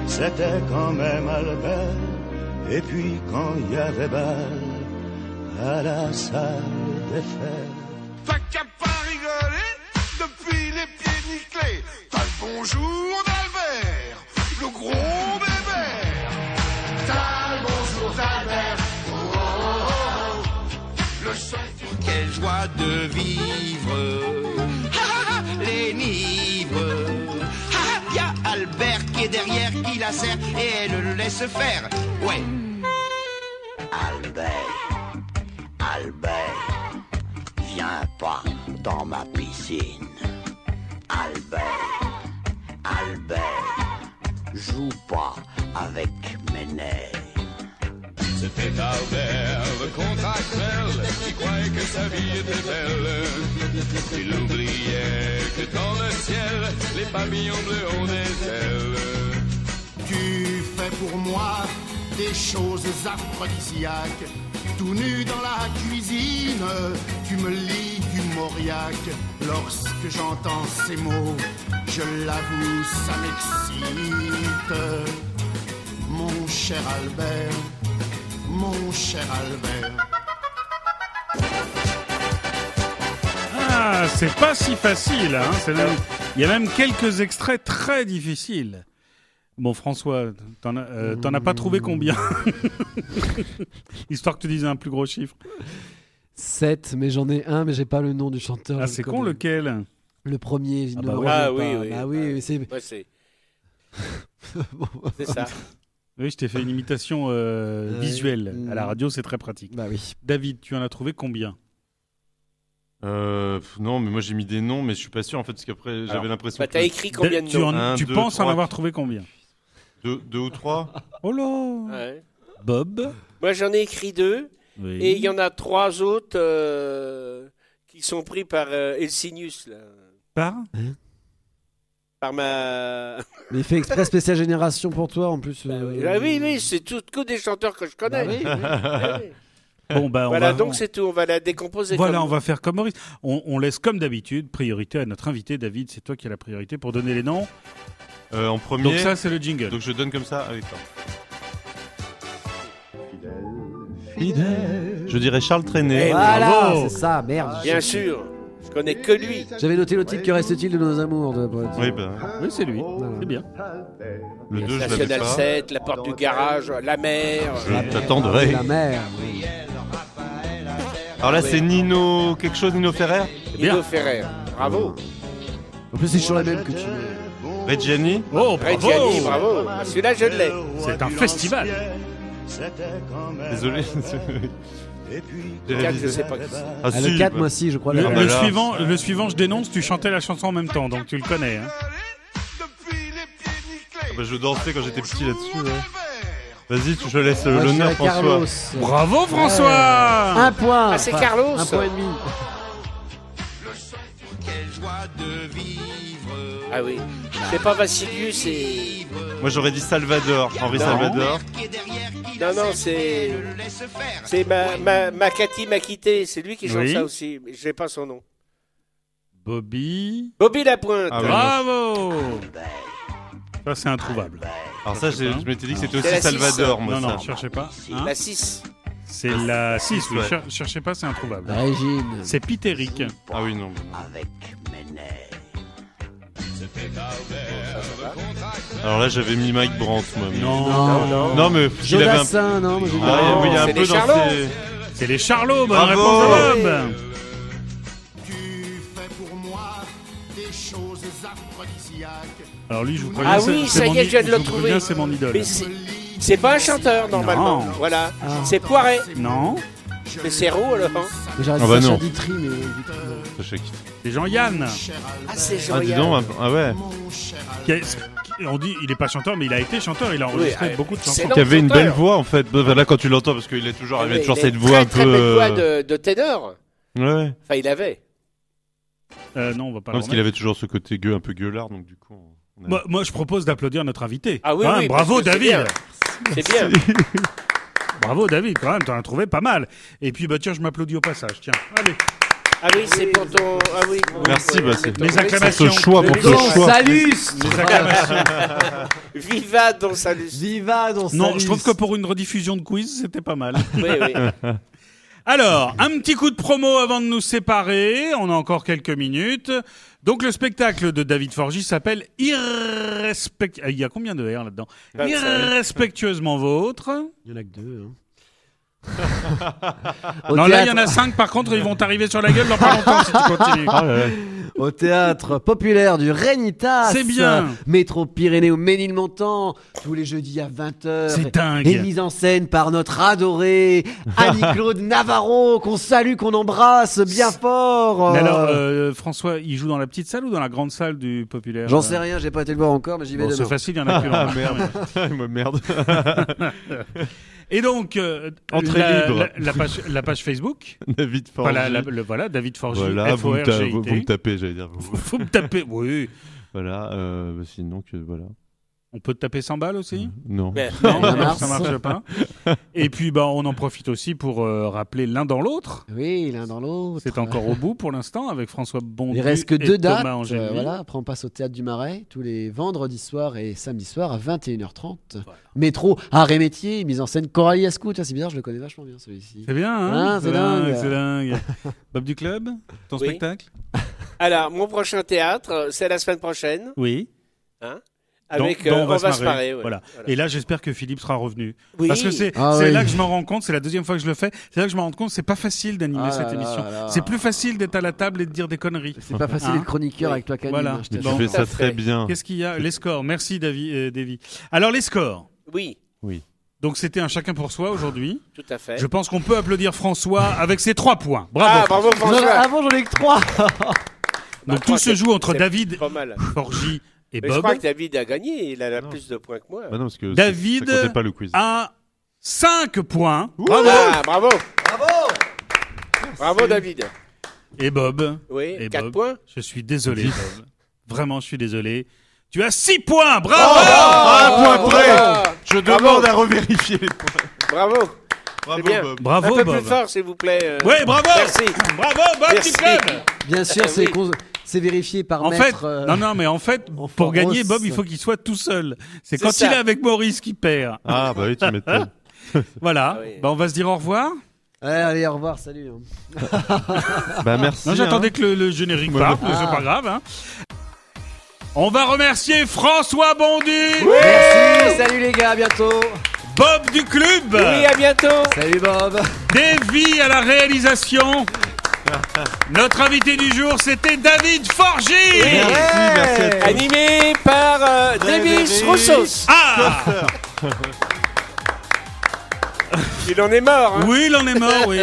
c'était quand même Albert. Et puis quand il y avait balle à la salle des fêtes. T'as qu'à pas rigoler depuis les pieds nickelés. T'as le bonjour d'Albert, le gros Joie de vivre. L'énivre. Y a Albert qui est derrière, qui la serre et elle le laisse faire. Ouais. Albert, Albert, viens pas dans ma piscine. Albert, Albert, joue pas avec mes nerfs. C'était Albert, le contractuel, qui croyait que sa vie était belle. Il oubliait que dans le ciel, les papillons bleus ont des ailes. Tu fais pour moi des choses aphrodisiaques. Tout nu dans la cuisine, tu me lis du mauriaque. Lorsque j'entends ces mots, je l'avoue, ça m'excite. Mon cher Albert, mon cher Albert. Ah, c'est pas si facile. Hein. C'est même- Il y a même quelques extraits très difficiles. Bon, François, t'en as, euh, t'en as pas trouvé combien? [LAUGHS] Histoire que tu dises un plus gros chiffre. 7, mais j'en ai un, mais j'ai pas le nom du chanteur. Ah, je c'est le con, connais. lequel? Le premier, il Ah ne bah me oui. revient Ah pas. oui, oui. Bah oui, bah, oui, c'est. ouais, c'est Bon. [LAUGHS] c'est ça. Oui, je t'ai fait une imitation euh, Ouais. visuelle. À la Mm. radio, c'est très pratique. Bah oui. David, tu en as trouvé combien? Euh, pff, non, mais moi j'ai mis des noms, mais je suis pas sûr en fait, parce qu'après j'avais l'impression. Bah, que- t'as écrit combien de tu noms? En- Un, tu deux, penses en trois. avoir trouvé combien? Deux, deux ou trois Oh là Ouais. Bob? Moi, j'en ai écrit deux. Oui. Et il y en a trois autres euh, qui sont pris par euh, Elsinus, là. Par? Par ma. [LAUGHS] Mais il fait exprès spécial génération pour toi en plus. euh, Ah oui, oui, c'est tout que des chanteurs que je connais. Bah oui, oui. Oui. Bon, bah, on voilà, va- donc on- c'est tout. On va la décomposer. Voilà, comme- on va faire comme Maurice. On, on laisse comme d'habitude priorité à notre invité, David. C'est toi qui as la priorité pour donner les noms. Euh, en premier. Donc ça, c'est le jingle. Donc je donne comme ça avec toi. Je dirais Charles Trenet. Voilà, c'est ça, merde. Bien sûr. Je connais que lui. J'avais noté le titre Que reste-t-il de nos amours de. Oui, bah, Oui, c'est lui. C'est bien. le 2 je l'avais National pas. 7, la porte du garage, la mer. Je t'attendrai. La mer. Alors là, c'est Nino quelque chose, Nino Ferrer Nino Ferrer. Bravo. En plus, c'est toujours la même que tu. Reggiani Oh, bravo Reggiani, bravo. Celui-là, je l'ai. C'est un festival. Désolé. [LAUGHS] J'ai Quatre, je révisé. sais pas qui c'est. Ah, Ah, si, le 4, bah. moi si, je crois. Le, là. bah le là. suivant, le suivant, je dénonce, tu chantais la chanson en même temps, donc tu le connais. hein. Ah bah, je dansais quand j'étais petit là-dessus. ouais. Vas-y, tu- je laisse euh, Moi, je l'honneur, dirais François. Carlos. Bravo, François Un point. Ah, c'est Enfin, Carlos. Un point et demi. Ah oui. C'est pas Vassilius, c'est. Moi, j'aurais dit Salvador, Henri Non. Salvador. Non, non, c'est. C'est ma, ma, Makati Makité. C'est lui qui chante Oui. ça aussi. Mais je n'ai pas son nom. Bobby. Bobby Lapointe. Ah oui. Bravo Ça, c'est introuvable. Alors ça, j'ai- je m'étais dit que c'était C'est la aussi Salvador, moi. Non, ça. non, cherchez pas. hein. La 6. C'est la 6, oui. ouais. cher- cherchez pas, c'est introuvable. La Régine. C'est Pitéric. Ah oui, non. Avec mes nerfs. Alors là, j'avais mis Mike Brandt, moi. mais- Non, Non, non. Non, mais il avait un... Jodassin, non moi, j'ai dit- Ah, Non, oui, il y a un c'est peu les dans Charlots. ses... c'est les Charlots, bonne Bravo. réponse de Bob Alors lui, je vous préviens, Ah c'est- oui, c'est ça mon y est, i- je viens de le vous trouver. préviens, c'est mon idole. Mais c'est c'est pas un chanteur, normalement. Non. Voilà. C'est Poiret. Non, Mais c'est Roux, alors. hein. J'aurais Ah dit bah Sacha mais. C'est Jean-Yann. Ah, c'est Ah, dis Jean-Yann. donc, ah, ah ouais. Qui a- qui- On dit, il est pas chanteur, mais il a été chanteur. Il a enregistré Oui, ah, beaucoup de chansons. excellent. Qui avait une chanteur. belle voix, en fait. Bah, Là, quand tu l'entends, parce qu'il est toujours, il Ah avait oui, toujours il cette voix très, un très peu... belle voix euh, de, de ténor. Ouais. Enfin, il avait. Euh, non, on va pas. Non, le parce qu'il remettre. avait toujours ce côté gueux, un peu gueulard, donc du coup... on a- Moi, moi, je propose d'applaudir notre invité. Ah oui, oui, parce bravo que c'est David. bien. C'est bien. Bravo David, quand même, t'en as trouvé pas mal. Et puis bah tiens, je m'applaudis au passage. Tiens, allez. Ah oui, c'est pour ton. Ah oui. Merci, bah, c'est- Oui, acclamations. Ce choix, pour ce choix. Salus Les acclamations. [LAUGHS] Viva Don Salus. Viva Don Non, Salus. je trouve que pour une rediffusion de quiz, c'était pas mal. Oui, oui. [LAUGHS] Alors, un petit coup de promo avant de nous séparer. On a encore quelques minutes. Donc, le spectacle de David Forgy s'appelle Irrespect... Ah, Il y a combien de R là-dedans? 25. Irrespectueusement vôtre. Il y en a que deux. Hein. [LAUGHS] non, là, il y en a cinq. Par contre, ils vont t'arriver sur la gueule dans pas longtemps si tu continues. [LAUGHS] Ah, ouais, ouais. Au théâtre populaire du Renitas. C'est bien. Métro Pyrénées au Ménilmontant. Tous les jeudis à 20h. C'est dingue. Et mise en scène par notre adoré Annie-Claude [LAUGHS] Navarro, qu'on salue, qu'on embrasse bien fort. Mais alors, euh, François, il joue dans la petite salle ou dans la grande salle du populaire J'en euh sais rien, j'ai pas été le voir encore, mais j'y vais Bon, demain. c'est facile, il y en a plus. Ah, merde. Moi, merde. Et donc, euh, Entrée la, libre. La, la page, la page Facebook. [LAUGHS] David Forgy. Voilà, la- le, voilà, David Forgy. Voilà, vous me, ta- vous- vous me tapez, j'allais dire. Faut me taper, oui. Voilà, euh, sinon que voilà. On peut te taper 100 balles aussi? Non. Mais- Non, Ça non, marche. ça marche pas. Et puis, bah, on en profite aussi pour euh, rappeler l'un dans l'autre. Oui, l'un dans l'autre. C'est encore au bout pour l'instant avec François Bondu Il reste que et deux Thomas dates. Euh, voilà, après on passe au théâtre du Marais tous les vendredis soirs et samedis soirs à 21h30. Métro arrêt métier, mise en scène Coralie Ascout. Ah, c'est bizarre, je le connais vachement bien celui-ci. C'est bien, hein? Ah, c'est dingue. C'est dingue. [LAUGHS] Bob du club, ton Oui. spectacle? Alors, mon prochain théâtre, euh, c'est la semaine prochaine. Oui. Hein? Avec, dans euh, On va, se marrer. ouais. Voilà. Voilà. Et là, j'espère que Philippe sera revenu. Oui. Parce que c'est Ah oui. là que je me rends compte, c'est la deuxième fois que je le fais, c'est là que je me rends compte, c'est pas facile d'animer Ah cette là émission. C'est plus facile d'être à la table et de dire des conneries. C'est pas facile Hein d'être chroniqueur avec toi, Camille. Voilà. je te Tu fais ça très bien. Qu'est-ce qu'il y a Les scores. Merci, David. euh, Davy. Alors, les scores. Oui, Oui. Donc, c'était un chacun pour soi aujourd'hui. tout à fait. Je pense qu'on peut applaudir François avec ses trois points. Bravo. Ah, bravo J'en- François. Avant, j'en ai que trois. Donc, trois, tout se joue entre David. Forgy et Mais je crois que David a gagné, il a la plus de points que moi. Bah non, parce que David ça comptait pas le quiz. a 5 points. Bravo. Ah, bravo. Bravo David. Et Bob. Oui, Et 4 Bob. points. Je suis désolé, Bob. Vraiment, je suis désolé. Tu as 6 points. Bravo. Ah, point près Bravo. Je Bravo. demande à revérifier les points. Bravo. Bravo, bien. Bob. Bravo, Un peu Bob. plus fort, s'il vous plaît. euh. Ouais, bravo. Merci. Bravo, Bob Merci. club. Bien sûr, Ah, c'est oui. con- c'est vérifié par En fait, maître. euh, non, non, mais en fait, [LAUGHS] en pour gagner. Bob, il faut qu'il soit tout seul. C'est quand ça. il est avec Maurice qu'il perd. Ah, bah oui, tu m'étonnes. [LAUGHS] Voilà. Ah oui. Bah, on va se dire au revoir. Ouais, allez, au revoir, salut. hein. [LAUGHS] Bah merci. Non, j'attendais hein. que le, le générique Ouais, parte, mais c'est Ah. pas grave. hein. On va remercier François Bondu, Merci, salut les gars, à bientôt. Bob du club, Oui, à bientôt. Salut Bob. Davy à la réalisation. Notre invité du jour, c'était David Forgy. Merci, merci à tous. Animé par euh, Davis Roussos. Ah [LAUGHS] Il en est mort. Hein. Oui, il en est mort, oui.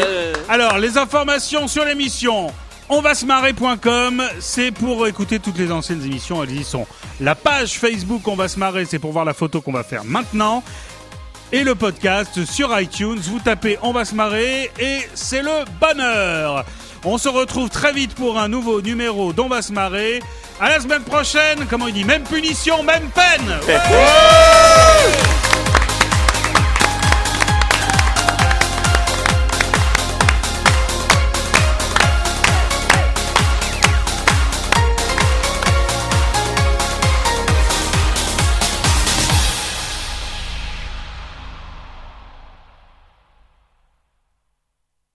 Alors, les informations sur l'émission onvasmarrer.com, c'est pour écouter toutes les anciennes émissions, elles y sont. La page Facebook On va se marrer, c'est pour voir la photo qu'on va faire maintenant. Et le podcast sur iTunes, vous tapez On va se marrer et c'est le bonheur. On se retrouve très vite pour un nouveau numéro d'On va se marrer. À la semaine prochaine, comment il dit, même punition, même peine. Ouais